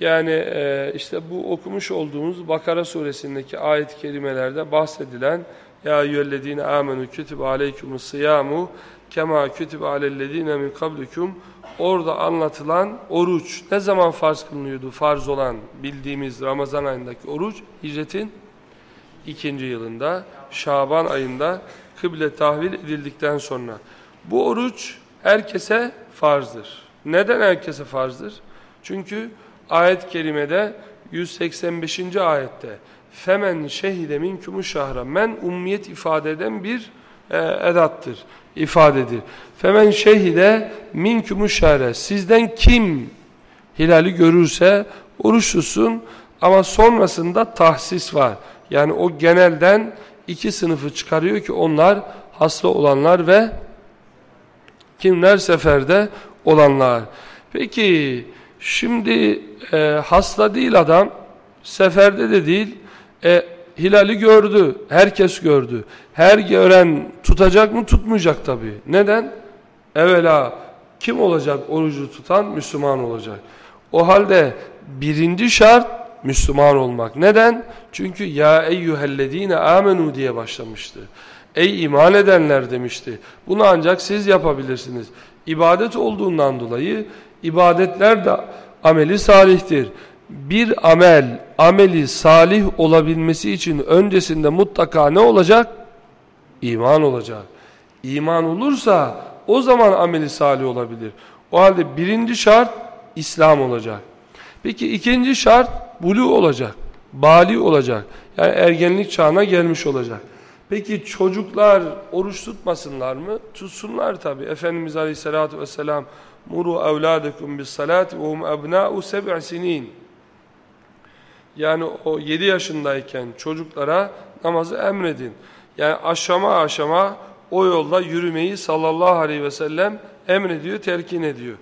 Yani e, işte bu okumuş olduğumuz Bakara suresindeki ayet-i kerimelerde bahsedilen Ya eyyühellezine amenu kütübe aleykumus siyamu kema kütübe alellezine min kablikum orada anlatılan oruç ne zaman farz kılınıyordu? Farz olan bildiğimiz Ramazan ayındaki oruç hicretin ikinci yılında Şaban ayında kıble tahvil edildikten sonra. Bu oruç herkese farzdır. Neden herkese farzdır? Çünkü ayet-i kerimede 185. ayette femen şehide minkumu şahra men ummiyet ifade eden bir e, edattır, ifadedir. Femen şehide minkumu şahre sizden kim hilali görürse oruç tutsun ama sonrasında tahsis var. Yani o genelden iki sınıfı çıkarıyor ki onlar hasta olanlar ve kimler seferde olanlar. Peki Şimdi e, hasta değil adam, seferde de değil, e, hilali gördü, herkes gördü. Her gören tutacak mı? Tutmayacak tabii. Neden? Evvela kim olacak orucu tutan? Müslüman olacak. O halde birinci şart Müslüman olmak. Neden? Çünkü ya eyyühellezine amenu diye başlamıştı. Ey iman edenler demişti. Bunu ancak siz yapabilirsiniz. İbadet olduğundan dolayı ibadetler de ameli salihtir. Bir amel, ameli salih olabilmesi için öncesinde mutlaka ne olacak? İman olacak. İman olursa o zaman ameli salih olabilir. O halde birinci şart İslam olacak. Peki ikinci şart bulu olacak. Bali olacak. Yani ergenlik çağına gelmiş olacak. Peki çocuklar oruç tutmasınlar mı? Tutsunlar tabi. Efendimiz Aleyhisselatü Vesselam muru evladekum bis salati ve hum ebna'u seb'i sinin. Yani o 7 yaşındayken çocuklara namazı emredin. Yani aşama aşama o yolda yürümeyi sallallahu aleyhi ve sellem emrediyor, terkin ediyor.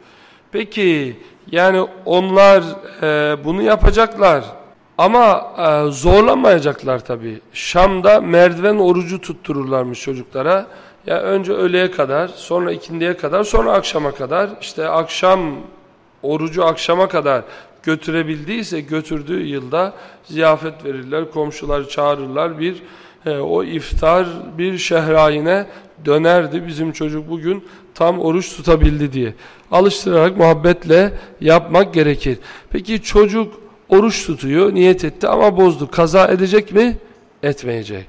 Peki yani onlar e, bunu yapacaklar ama e, zorlamayacaklar tabii. Şam'da merdiven orucu tuttururlarmış çocuklara. Ya önce öğleye kadar, sonra ikindiye kadar, sonra akşama kadar. İşte akşam orucu akşama kadar götürebildiyse götürdüğü yılda ziyafet verirler, komşuları çağırırlar. Bir e, o iftar bir şehrayine dönerdi. Bizim çocuk bugün tam oruç tutabildi diye. Alıştırarak muhabbetle yapmak gerekir. Peki çocuk oruç tutuyor, niyet etti ama bozdu. Kaza edecek mi? Etmeyecek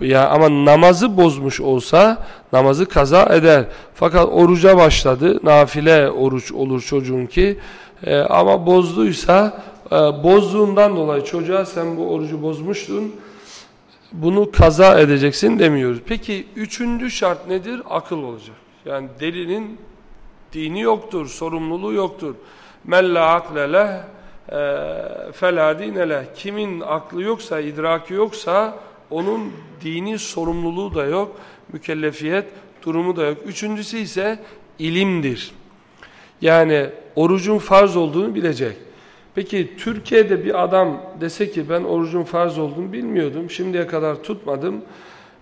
ya ama namazı bozmuş olsa namazı kaza eder. Fakat oruca başladı. Nafile oruç olur çocuğun ki. E, ama bozduysa e, bozduğundan dolayı çocuğa sen bu orucu bozmuştun. Bunu kaza edeceksin demiyoruz. Peki üçüncü şart nedir? Akıl olacak. Yani delinin dini yoktur, sorumluluğu yoktur. Mella akle leh, e, felâ dineleh. Kimin aklı yoksa, idraki yoksa onun dini sorumluluğu da yok, mükellefiyet durumu da yok. Üçüncüsü ise ilimdir. Yani orucun farz olduğunu bilecek. Peki Türkiye'de bir adam dese ki ben orucun farz olduğunu bilmiyordum, şimdiye kadar tutmadım.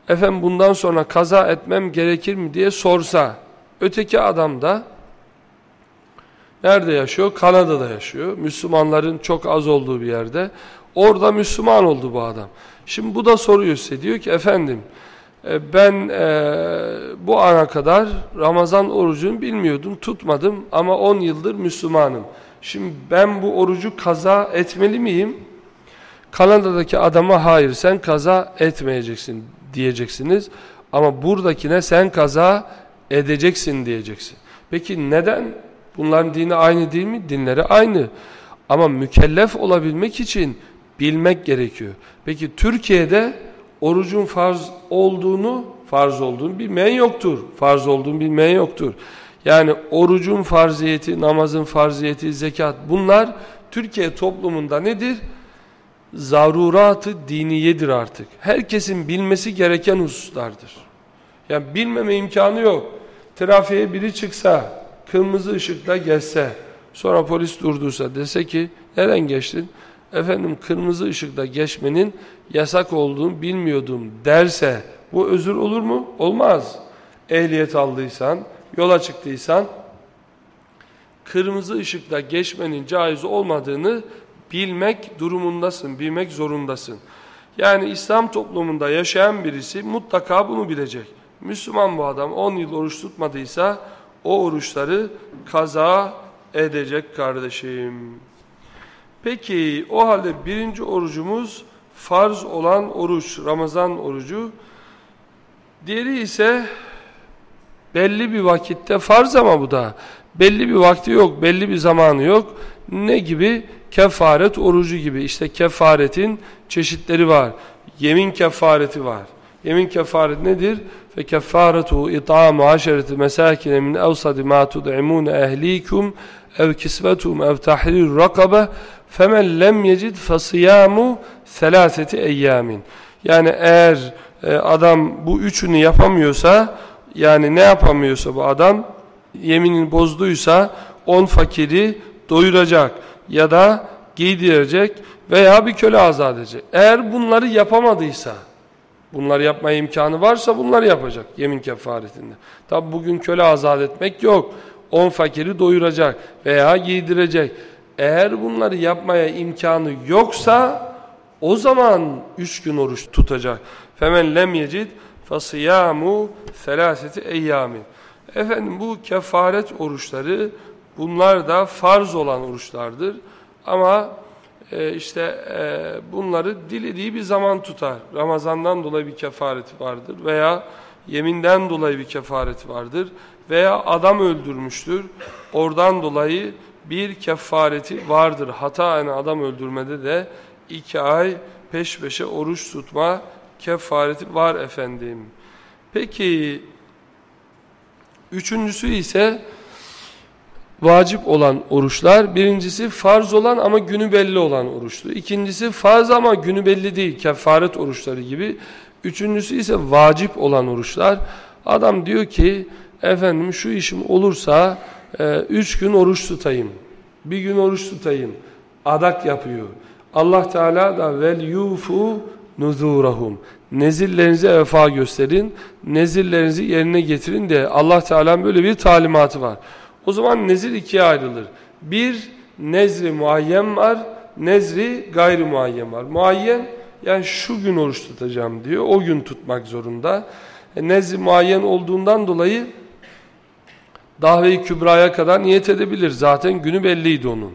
Efendim bundan sonra kaza etmem gerekir mi diye sorsa, öteki adam da Nerede yaşıyor? Kanada'da yaşıyor. Müslümanların çok az olduğu bir yerde. Orada Müslüman oldu bu adam. Şimdi bu da soruyor size. Diyor ki efendim e, ben e, bu ana kadar Ramazan orucunu bilmiyordum, tutmadım ama 10 yıldır Müslümanım. Şimdi ben bu orucu kaza etmeli miyim? Kanada'daki adama hayır sen kaza etmeyeceksin diyeceksiniz. Ama buradakine sen kaza edeceksin diyeceksin. Peki neden? Bunların dini aynı değil mi? Dinleri aynı. Ama mükellef olabilmek için bilmek gerekiyor. Peki Türkiye'de orucun farz olduğunu, farz olduğunu bilmeyen yoktur. Farz olduğunu bilmeyen yoktur. Yani orucun farziyeti, namazın farziyeti, zekat bunlar Türkiye toplumunda nedir? Zaruratı diniyedir artık. Herkesin bilmesi gereken hususlardır. Yani bilmeme imkanı yok. Trafiğe biri çıksa, kırmızı ışıkta geçse, sonra polis durdursa dese ki neden geçtin? Efendim kırmızı ışıkta geçmenin yasak olduğunu bilmiyordum derse bu özür olur mu? Olmaz. Ehliyet aldıysan, yola çıktıysan kırmızı ışıkta geçmenin caiz olmadığını bilmek durumundasın, bilmek zorundasın. Yani İslam toplumunda yaşayan birisi mutlaka bunu bilecek. Müslüman bu adam 10 yıl oruç tutmadıysa o oruçları kaza edecek kardeşim. Peki o halde birinci orucumuz farz olan oruç, Ramazan orucu. Diğeri ise belli bir vakitte farz ama bu da belli bir vakti yok, belli bir zamanı yok. Ne gibi? Kefaret orucu gibi. İşte kefaretin çeşitleri var. Yemin kefareti var. Yemin kefaret nedir? Fe kefaretu it'amu aşereti mesakine min evsadi ma tud'imun ehlikum ev kisvetum ev tahrir rakabe فمن lem yecid fasiyamu selaseti eyyamin. Yani eğer e, adam bu üçünü yapamıyorsa yani ne yapamıyorsa bu adam yeminin bozduysa on fakiri doyuracak ya da giydirecek veya bir köle azat edecek. Eğer bunları yapamadıysa Bunlar yapmaya imkanı varsa bunları yapacak yemin kefaretinde. Tabi bugün köle azat etmek yok. On fakiri doyuracak veya giydirecek. eğer bunları yapmaya imkanı yoksa o zaman üç gün oruç tutacak. Femen lem yecid fasiyamu selaseti eyyamin. Efendim bu kefaret oruçları bunlar da farz olan oruçlardır. Ama e, işte e, bunları dilediği bir zaman tutar. Ramazandan dolayı bir kefareti vardır veya yeminden dolayı bir kefareti vardır veya adam öldürmüştür. Oradan dolayı bir kefareti vardır. Hata yani adam öldürmede de iki ay peş peşe oruç tutma kefareti var efendim. Peki üçüncüsü ise vacip olan oruçlar. Birincisi farz olan ama günü belli olan oruçtu. İkincisi farz ama günü belli değil kefaret oruçları gibi. Üçüncüsü ise vacip olan oruçlar. Adam diyor ki efendim şu işim olursa üç gün oruç tutayım. Bir gün oruç tutayım. Adak yapıyor. Allah Teala da vel yufu nuzurahum. Nezillerinize vefa gösterin. Nezillerinizi yerine getirin de Allah Teala'nın böyle bir talimatı var. O zaman nezir ikiye ayrılır. Bir nezri muayyen var, nezri gayri muayyen var. Muayyen yani şu gün oruç tutacağım diyor. O gün tutmak zorunda. E, nezri muayyen olduğundan dolayı Dahve-i Kübra'ya kadar niyet edebilir. Zaten günü belliydi onun.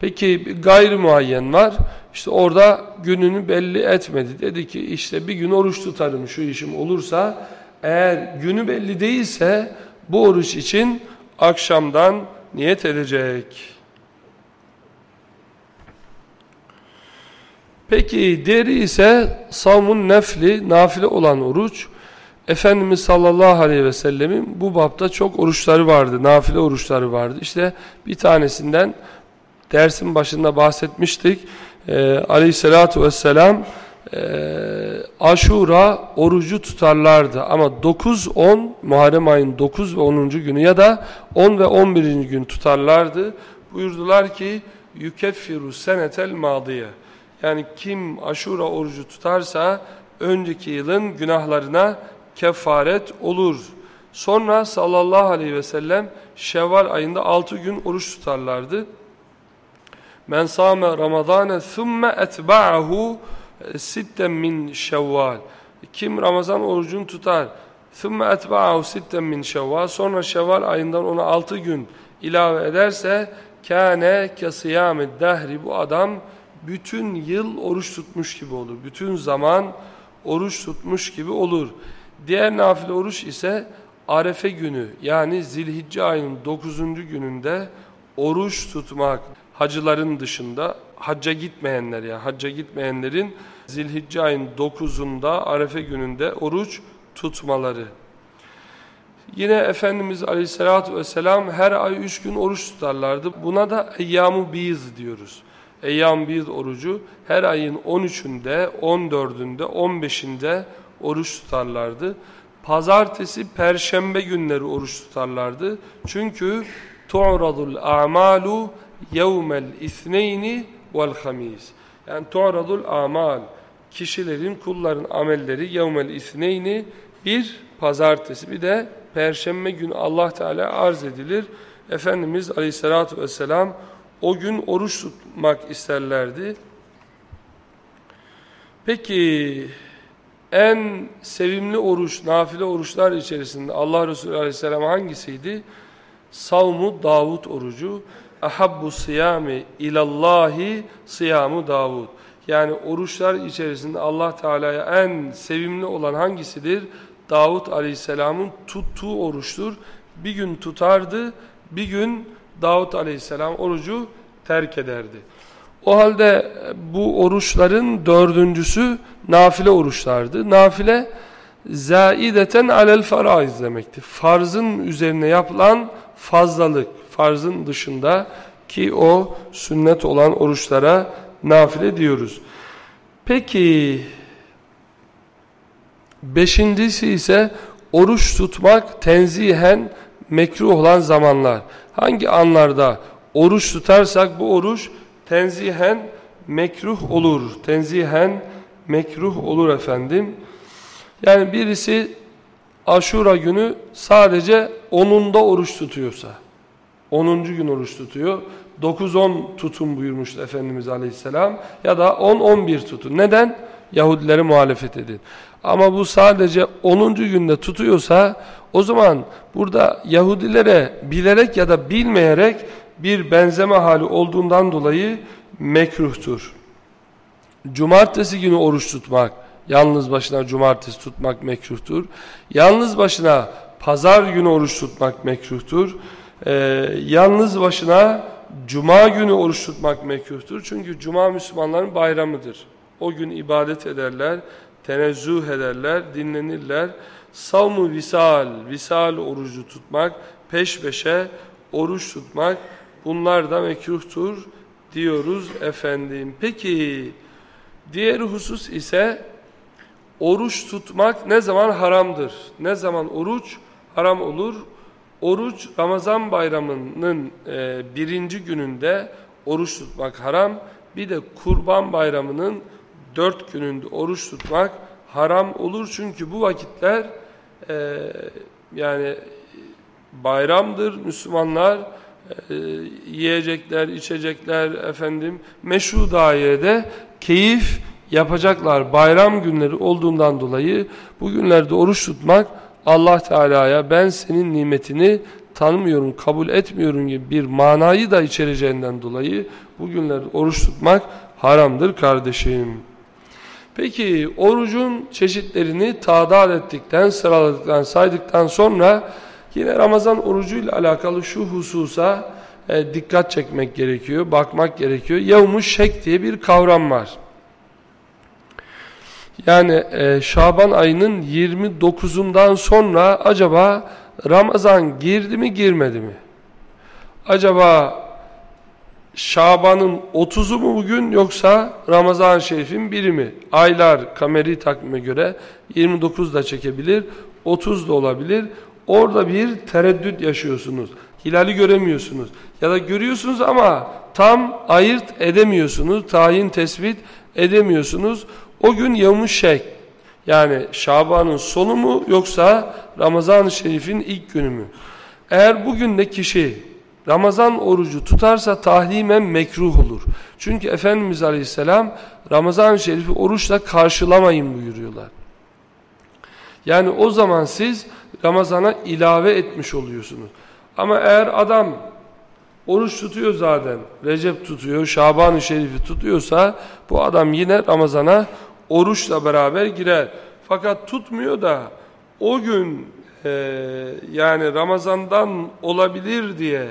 Peki gayri muayyen var. İşte orada gününü belli etmedi. Dedi ki işte bir gün oruç tutarım şu işim olursa. Eğer günü belli değilse bu oruç için akşamdan niyet edecek. Peki diğeri ise savmun nefli, nafile olan oruç. Efendimiz sallallahu aleyhi ve sellemin bu bapta çok oruçları vardı, nafile oruçları vardı. İşte bir tanesinden dersin başında bahsetmiştik. Ee, aleyhissalatu vesselam e, aşura orucu tutarlardı. Ama 9-10 Muharrem ayın 9 ve 10. günü ya da 10 ve 11. gün tutarlardı. Buyurdular ki yükeffiru senetel madiye. Yani kim aşura orucu tutarsa önceki yılın günahlarına kefaret olur. Sonra sallallahu aleyhi ve sellem Şevval ayında 6 gün oruç tutarlardı. Men sâme ramadâne thumme etba'ahu e, sitten min şevval. Kim Ramazan orucunu tutar. Thumme etba'ahu sitten min şevval. Sonra şevval ayından ona 6 gün ilave ederse kâne kesiyâmid dehri bu adam bütün yıl oruç tutmuş gibi olur. Bütün zaman oruç tutmuş gibi olur. Diğer nafile oruç ise Arefe günü yani Zilhicce ayının 9. gününde oruç tutmak. Hacıların dışında hacca gitmeyenler yani hacca gitmeyenlerin Zilhicce ayın 9'unda Arefe gününde oruç tutmaları. Yine Efendimiz Aleyhisselatü Vesselam her ay üç gün oruç tutarlardı. Buna da Eyyam-ı Biz diyoruz. Eyyam-ı Biz orucu her ayın 13'ünde, 14'ünde, 15'inde oruç tutarlardı. Pazartesi, perşembe günleri oruç tutarlardı. Çünkü tu'radul a'malu yevmel isneyni vel. Yani tu'radul amal. Kişilerin, kulların amelleri yevmel isneyni bir pazartesi bir de perşembe günü Allah Teala arz edilir. Efendimiz Aleyhisselatü Vesselam o gün oruç tutmak isterlerdi. Peki en sevimli oruç, nafile oruçlar içerisinde Allah Resulü Aleyhisselam hangisiydi? Savmu Davud orucu ahabbu siyami ilallahi siyamu Davud. Yani oruçlar içerisinde Allah Teala'ya en sevimli olan hangisidir? Davud Aleyhisselam'ın tuttuğu oruçtur. Bir gün tutardı, bir gün Davud Aleyhisselam orucu terk ederdi. O halde bu oruçların dördüncüsü nafile oruçlardı. Nafile zaideten alel faraiz demekti. Farzın üzerine yapılan fazlalık farzın dışında ki o sünnet olan oruçlara nafile diyoruz. Peki beşincisi ise oruç tutmak tenzihen mekruh olan zamanlar. Hangi anlarda oruç tutarsak bu oruç tenzihen mekruh olur. Tenzihen mekruh olur efendim. Yani birisi aşura günü sadece onunda oruç tutuyorsa 10. gün oruç tutuyor. 9-10 tutun buyurmuştu Efendimiz Aleyhisselam ya da 10-11 tutun. Neden? Yahudilere muhalefet edin. Ama bu sadece 10. günde tutuyorsa o zaman burada Yahudilere bilerek ya da bilmeyerek bir benzeme hali olduğundan dolayı mekruhtur. Cumartesi günü oruç tutmak, yalnız başına cumartesi tutmak mekruhtur. Yalnız başına pazar günü oruç tutmak mekruhtur. Ee, yalnız başına cuma günü oruç tutmak mekruhtur. Çünkü cuma Müslümanların bayramıdır. O gün ibadet ederler, tenezzüh ederler, dinlenirler. Savmu visal, visal orucu tutmak, peş peşe oruç tutmak bunlar da mekruhtur diyoruz efendim. Peki diğer husus ise oruç tutmak ne zaman haramdır? Ne zaman oruç haram olur? Oruç Ramazan bayramının e, birinci gününde oruç tutmak haram. Bir de kurban bayramının dört gününde oruç tutmak haram olur. Çünkü bu vakitler e, yani bayramdır. Müslümanlar e, yiyecekler, içecekler efendim meşru dairede keyif yapacaklar. Bayram günleri olduğundan dolayı bu günlerde oruç tutmak Allah Teala'ya ben senin nimetini tanımıyorum, kabul etmiyorum gibi bir manayı da içereceğinden dolayı bugünlerde oruç tutmak haramdır kardeşim. Peki orucun çeşitlerini tadal ettikten, sıraladıktan, saydıktan sonra yine Ramazan orucuyla alakalı şu hususa e, dikkat çekmek gerekiyor, bakmak gerekiyor. Yevmuş şek diye bir kavram var. Yani e, Şaban ayının 29'undan sonra acaba Ramazan girdi mi girmedi mi? Acaba Şaban'ın 30'u mu bugün yoksa Ramazan-ı Şerif'in biri mi? Aylar kameri takvime göre 29 da çekebilir, 30 da olabilir. Orada bir tereddüt yaşıyorsunuz. Hilali göremiyorsunuz. Ya da görüyorsunuz ama tam ayırt edemiyorsunuz. Tayin tespit edemiyorsunuz. O gün yavmuş şek. Yani Şaban'ın sonu mu yoksa Ramazan-ı Şerif'in ilk günü mü? Eğer bugün de kişi Ramazan orucu tutarsa tahrimen mekruh olur. Çünkü Efendimiz Aleyhisselam Ramazan-ı Şerif'i oruçla karşılamayın buyuruyorlar. Yani o zaman siz Ramazan'a ilave etmiş oluyorsunuz. Ama eğer adam oruç tutuyor zaten, Recep tutuyor, Şaban-ı Şerif'i tutuyorsa bu adam yine Ramazan'a oruçla beraber girer. Fakat tutmuyor da o gün e, yani Ramazan'dan olabilir diye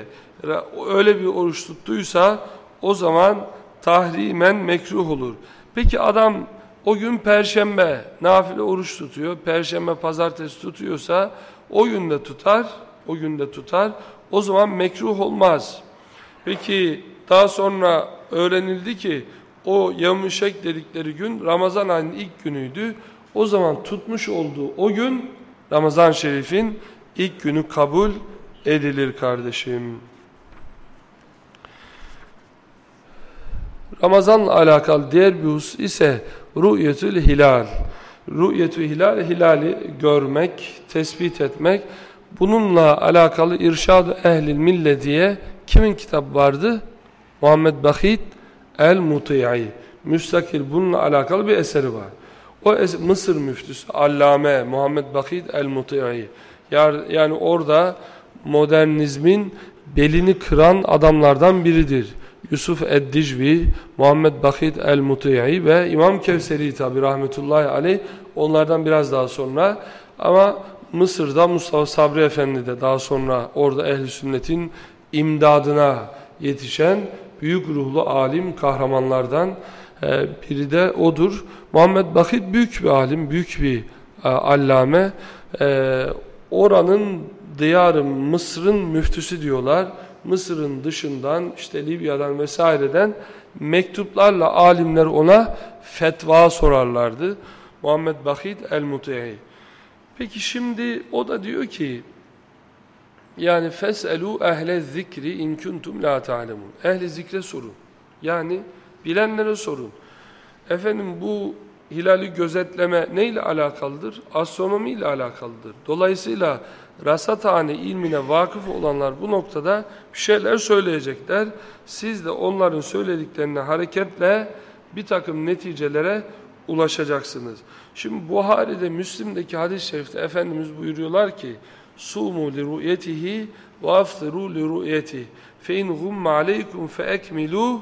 öyle bir oruç tuttuysa o zaman tahrimen mekruh olur. Peki adam o gün perşembe nafile oruç tutuyor. Perşembe pazartesi tutuyorsa o günde tutar. O günde tutar. O zaman mekruh olmaz. Peki daha sonra öğrenildi ki o yamuşek dedikleri gün Ramazan ayının ilk günüydü. O zaman tutmuş olduğu o gün Ramazan Şerif'in ilk günü kabul edilir kardeşim. Ramazanla alakalı diğer bir husus ise rü'yetül hilal. Rü'yetül hilal, hilali görmek, tespit etmek. Bununla alakalı İrşad-ı Ehlil Mille diye kimin kitap vardı? Muhammed Bakit El-Muti'i. Müstakil bununla alakalı bir eseri var. O es Mısır müftüsü Allame Muhammed Bakit El-Muti'i. Yani orada modernizmin belini kıran adamlardan biridir. Yusuf Eddicvi, Muhammed Bakit el-Muti'i ve İmam Kevseri tabi rahmetullahi aleyh onlardan biraz daha sonra ama Mısır'da Mustafa Sabri Efendi de daha sonra orada ehli sünnetin imdadına yetişen büyük ruhlu alim kahramanlardan e, biri de odur. Muhammed Bakit büyük bir alim, büyük bir e, allame. E, oranın diyarı Mısır'ın müftüsü diyorlar. Mısır'ın dışından işte Libya'dan vesaireden mektuplarla alimler ona fetva sorarlardı. Muhammed Bakit el-Muti'i. Peki şimdi o da diyor ki yani feselu ehle zikri in kuntum la ta'lemun. Ehli zikre sorun. Yani bilenlere sorun. Efendim bu hilali gözetleme neyle alakalıdır? Astronomi ile alakalıdır. Dolayısıyla rasathane ilmine vakıf olanlar bu noktada bir şeyler söyleyecekler. Siz de onların söylediklerine hareketle bir takım neticelere ulaşacaksınız. Şimdi Buhari'de, Müslim'deki hadis-i şerifte Efendimiz buyuruyorlar ki sumu li ru'yetihi ve aftiru li ru'yetihi fe in gumme aleykum fe ekmilu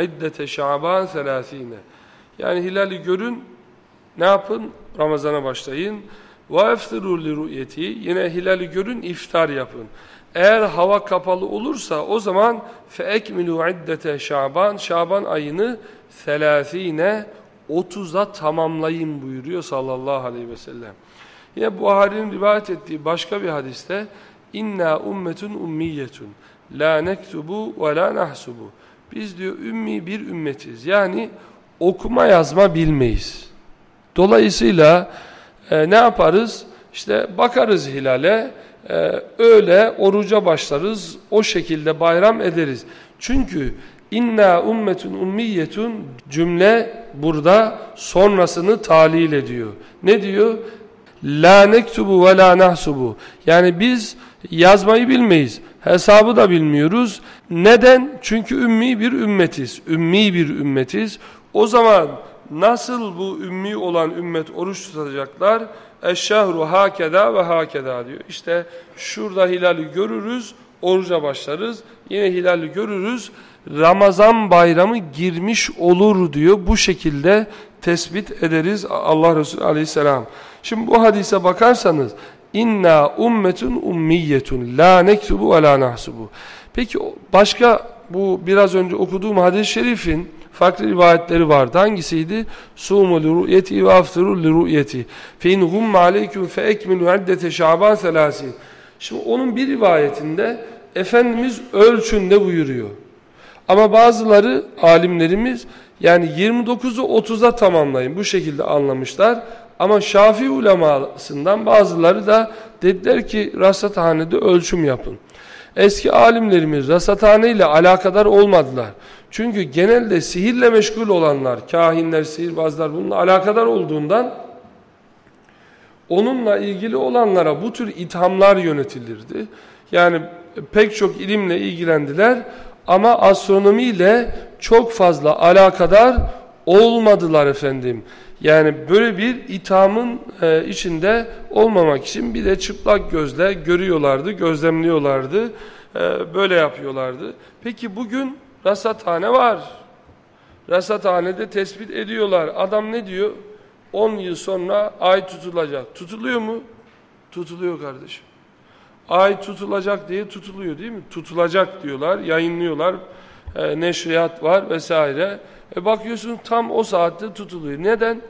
iddete şaban selasine yani hilali görün ne yapın? Ramazana başlayın. Li ru'yeti yine hilali görün iftar yapın. Eğer hava kapalı olursa o zaman ekmilu iddete şaban şaban ayını selasine 30'a tamamlayın buyuruyor sallallahu aleyhi ve sellem. Yine Buhari'nin rivayet ettiği başka bir hadiste inna ummetun ummiyetun la nektubu ve la nahsubu. Biz diyor ümmi bir ümmetiz. Yani okuma yazma bilmeyiz. Dolayısıyla e, ne yaparız? İşte bakarız hilale, e, öyle oruca başlarız, o şekilde bayram ederiz. Çünkü inna ummetun ummiyetun cümle burada sonrasını talil ediyor. Ne diyor? La nektubu ve la nahsubu. Yani biz yazmayı bilmeyiz. Hesabı da bilmiyoruz. Neden? Çünkü ümmi bir ümmetiz. Ümmi bir ümmetiz. O zaman nasıl bu ümmi olan ümmet oruç tutacaklar? Eşşahru hakeda ve hakeda diyor. İşte şurada hilali görürüz, oruca başlarız. Yine hilali görürüz, Ramazan bayramı girmiş olur diyor. Bu şekilde tespit ederiz Allah Resulü aleyhisselam. Şimdi bu hadise bakarsanız inna ummetun ummiyetun la nektubu ve la nahsubu. Peki başka bu biraz önce okuduğum hadis-i şerifin farklı rivayetleri vardı. Hangisiydi? Sumu li ru'yeti ve aftiru li ru'yeti. Fe in gumme aleyküm fe ekmilu iddete şaban selasin. Şimdi onun bir rivayetinde Efendimiz ölçünde buyuruyor. Ama bazıları alimlerimiz yani 29'u 30'a tamamlayın bu şekilde anlamışlar. Ama Şafii ulemasından bazıları da dediler ki rasathanede ölçüm yapın. Eski alimlerimiz rasathane ile alakadar olmadılar. Çünkü genelde sihirle meşgul olanlar, kahinler, sihirbazlar bununla alakadar olduğundan onunla ilgili olanlara bu tür ithamlar yönetilirdi. Yani pek çok ilimle ilgilendiler ama astronomiyle çok fazla alakadar olmadılar efendim. Yani böyle bir ithamın e, içinde olmamak için bir de çıplak gözle görüyorlardı, gözlemliyorlardı, e, böyle yapıyorlardı. Peki bugün rasathane var. Rasathanede tespit ediyorlar. Adam ne diyor? 10 yıl sonra ay tutulacak. Tutuluyor mu? Tutuluyor kardeşim. Ay tutulacak diye tutuluyor değil mi? Tutulacak diyorlar, yayınlıyorlar. E, neşriyat var vesaire. E bakıyorsun tam o saatte tutuluyor. Neden?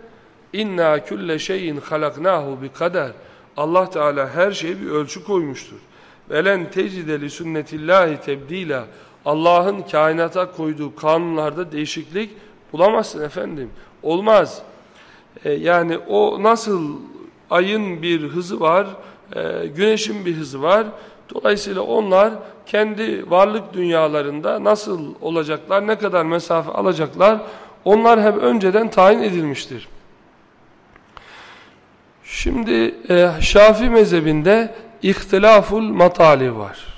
İnna külle şeyin halaknahu bi kader. Allah Teala her şeye bir ölçü koymuştur. Velen tecide li sünnetillahi tebdila. Allah'ın kainata koyduğu kanunlarda değişiklik bulamazsın efendim. Olmaz. E, yani o nasıl ayın bir hızı var, e, güneşin bir hızı var. Dolayısıyla onlar kendi varlık dünyalarında nasıl olacaklar, ne kadar mesafe alacaklar, onlar hep önceden tayin edilmiştir. Şimdi e, Şafi mezhebinde ihtilaful matali var.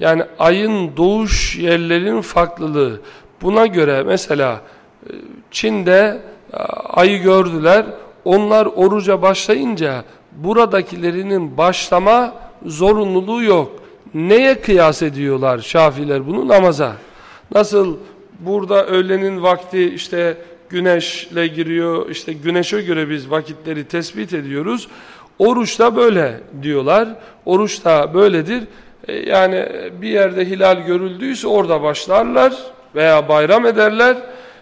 Yani ayın doğuş yerlerinin farklılığı. Buna göre mesela e, Çin'de e, ayı gördüler. Onlar oruca başlayınca buradakilerinin başlama zorunluluğu yok. Neye kıyas ediyorlar Şafiler bunu? Namaza. Nasıl burada öğlenin vakti işte güneşle giriyor, işte güneşe göre biz vakitleri tespit ediyoruz. Oruç da böyle diyorlar. Oruç da böyledir. E, yani bir yerde hilal görüldüyse orada başlarlar veya bayram ederler.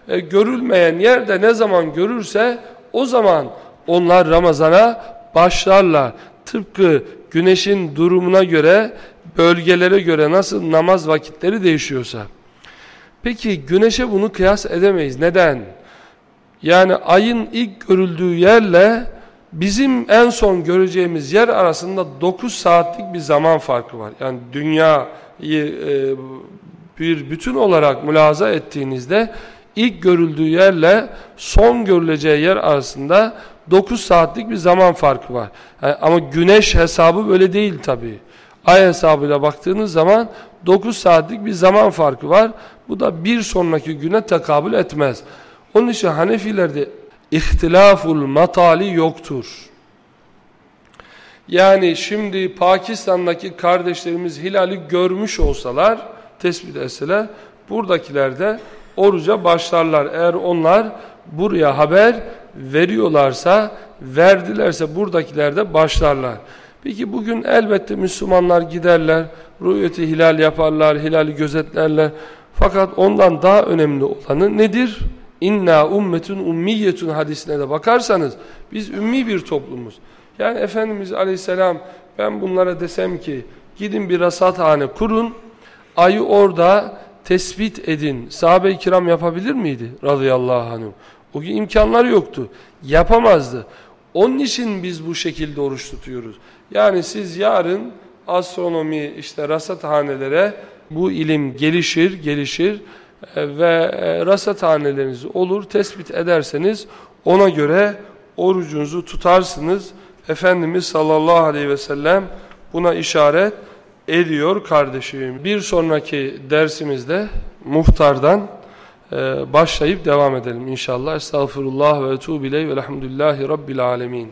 E, görülmeyen yerde ne zaman görürse o zaman onlar Ramazan'a başlarlar. Tıpkı güneşin durumuna göre, bölgelere göre nasıl namaz vakitleri değişiyorsa. Peki güneşe bunu kıyas edemeyiz. Neden? Yani ayın ilk görüldüğü yerle bizim en son göreceğimiz yer arasında 9 saatlik bir zaman farkı var. Yani dünyayı e, bir bütün olarak mülaza ettiğinizde ilk görüldüğü yerle son görüleceği yer arasında 9 saatlik bir zaman farkı var. Yani ama güneş hesabı böyle değil tabii. Ay hesabıyla baktığınız zaman 9 saatlik bir zaman farkı var. Bu da bir sonraki güne tekabül etmez. Onun için Hanefilerde ihtilaful matali yoktur. Yani şimdi Pakistan'daki kardeşlerimiz hilali görmüş olsalar, tespit etseler, buradakiler de oruca başlarlar. Eğer onlar buraya haber veriyorlarsa, verdilerse buradakiler de başlarlar. Peki bugün elbette Müslümanlar giderler, rüyeti hilal yaparlar, hilali gözetlerler. Fakat ondan daha önemli olanı nedir? İnna ummetun ummiyetun hadisine de bakarsanız biz ümmi bir toplumuz. Yani Efendimiz Aleyhisselam ben bunlara desem ki gidin bir rasathane kurun, ayı orada tespit edin. Sahabe-i kiram yapabilir miydi? Radıyallahu anh. O gün imkanları yoktu. Yapamazdı. Onun için biz bu şekilde oruç tutuyoruz. Yani siz yarın astronomi işte rasathanelere bu ilim gelişir, gelişir ve e, rasathaneleriniz olur, tespit ederseniz ona göre orucunuzu tutarsınız. Efendimiz sallallahu aleyhi ve sellem buna işaret ediyor kardeşim. Bir sonraki dersimizde muhtardan e, başlayıp devam edelim inşallah. Estağfurullah ve etubu ileyh ve elhamdülillahi rabbil alemin.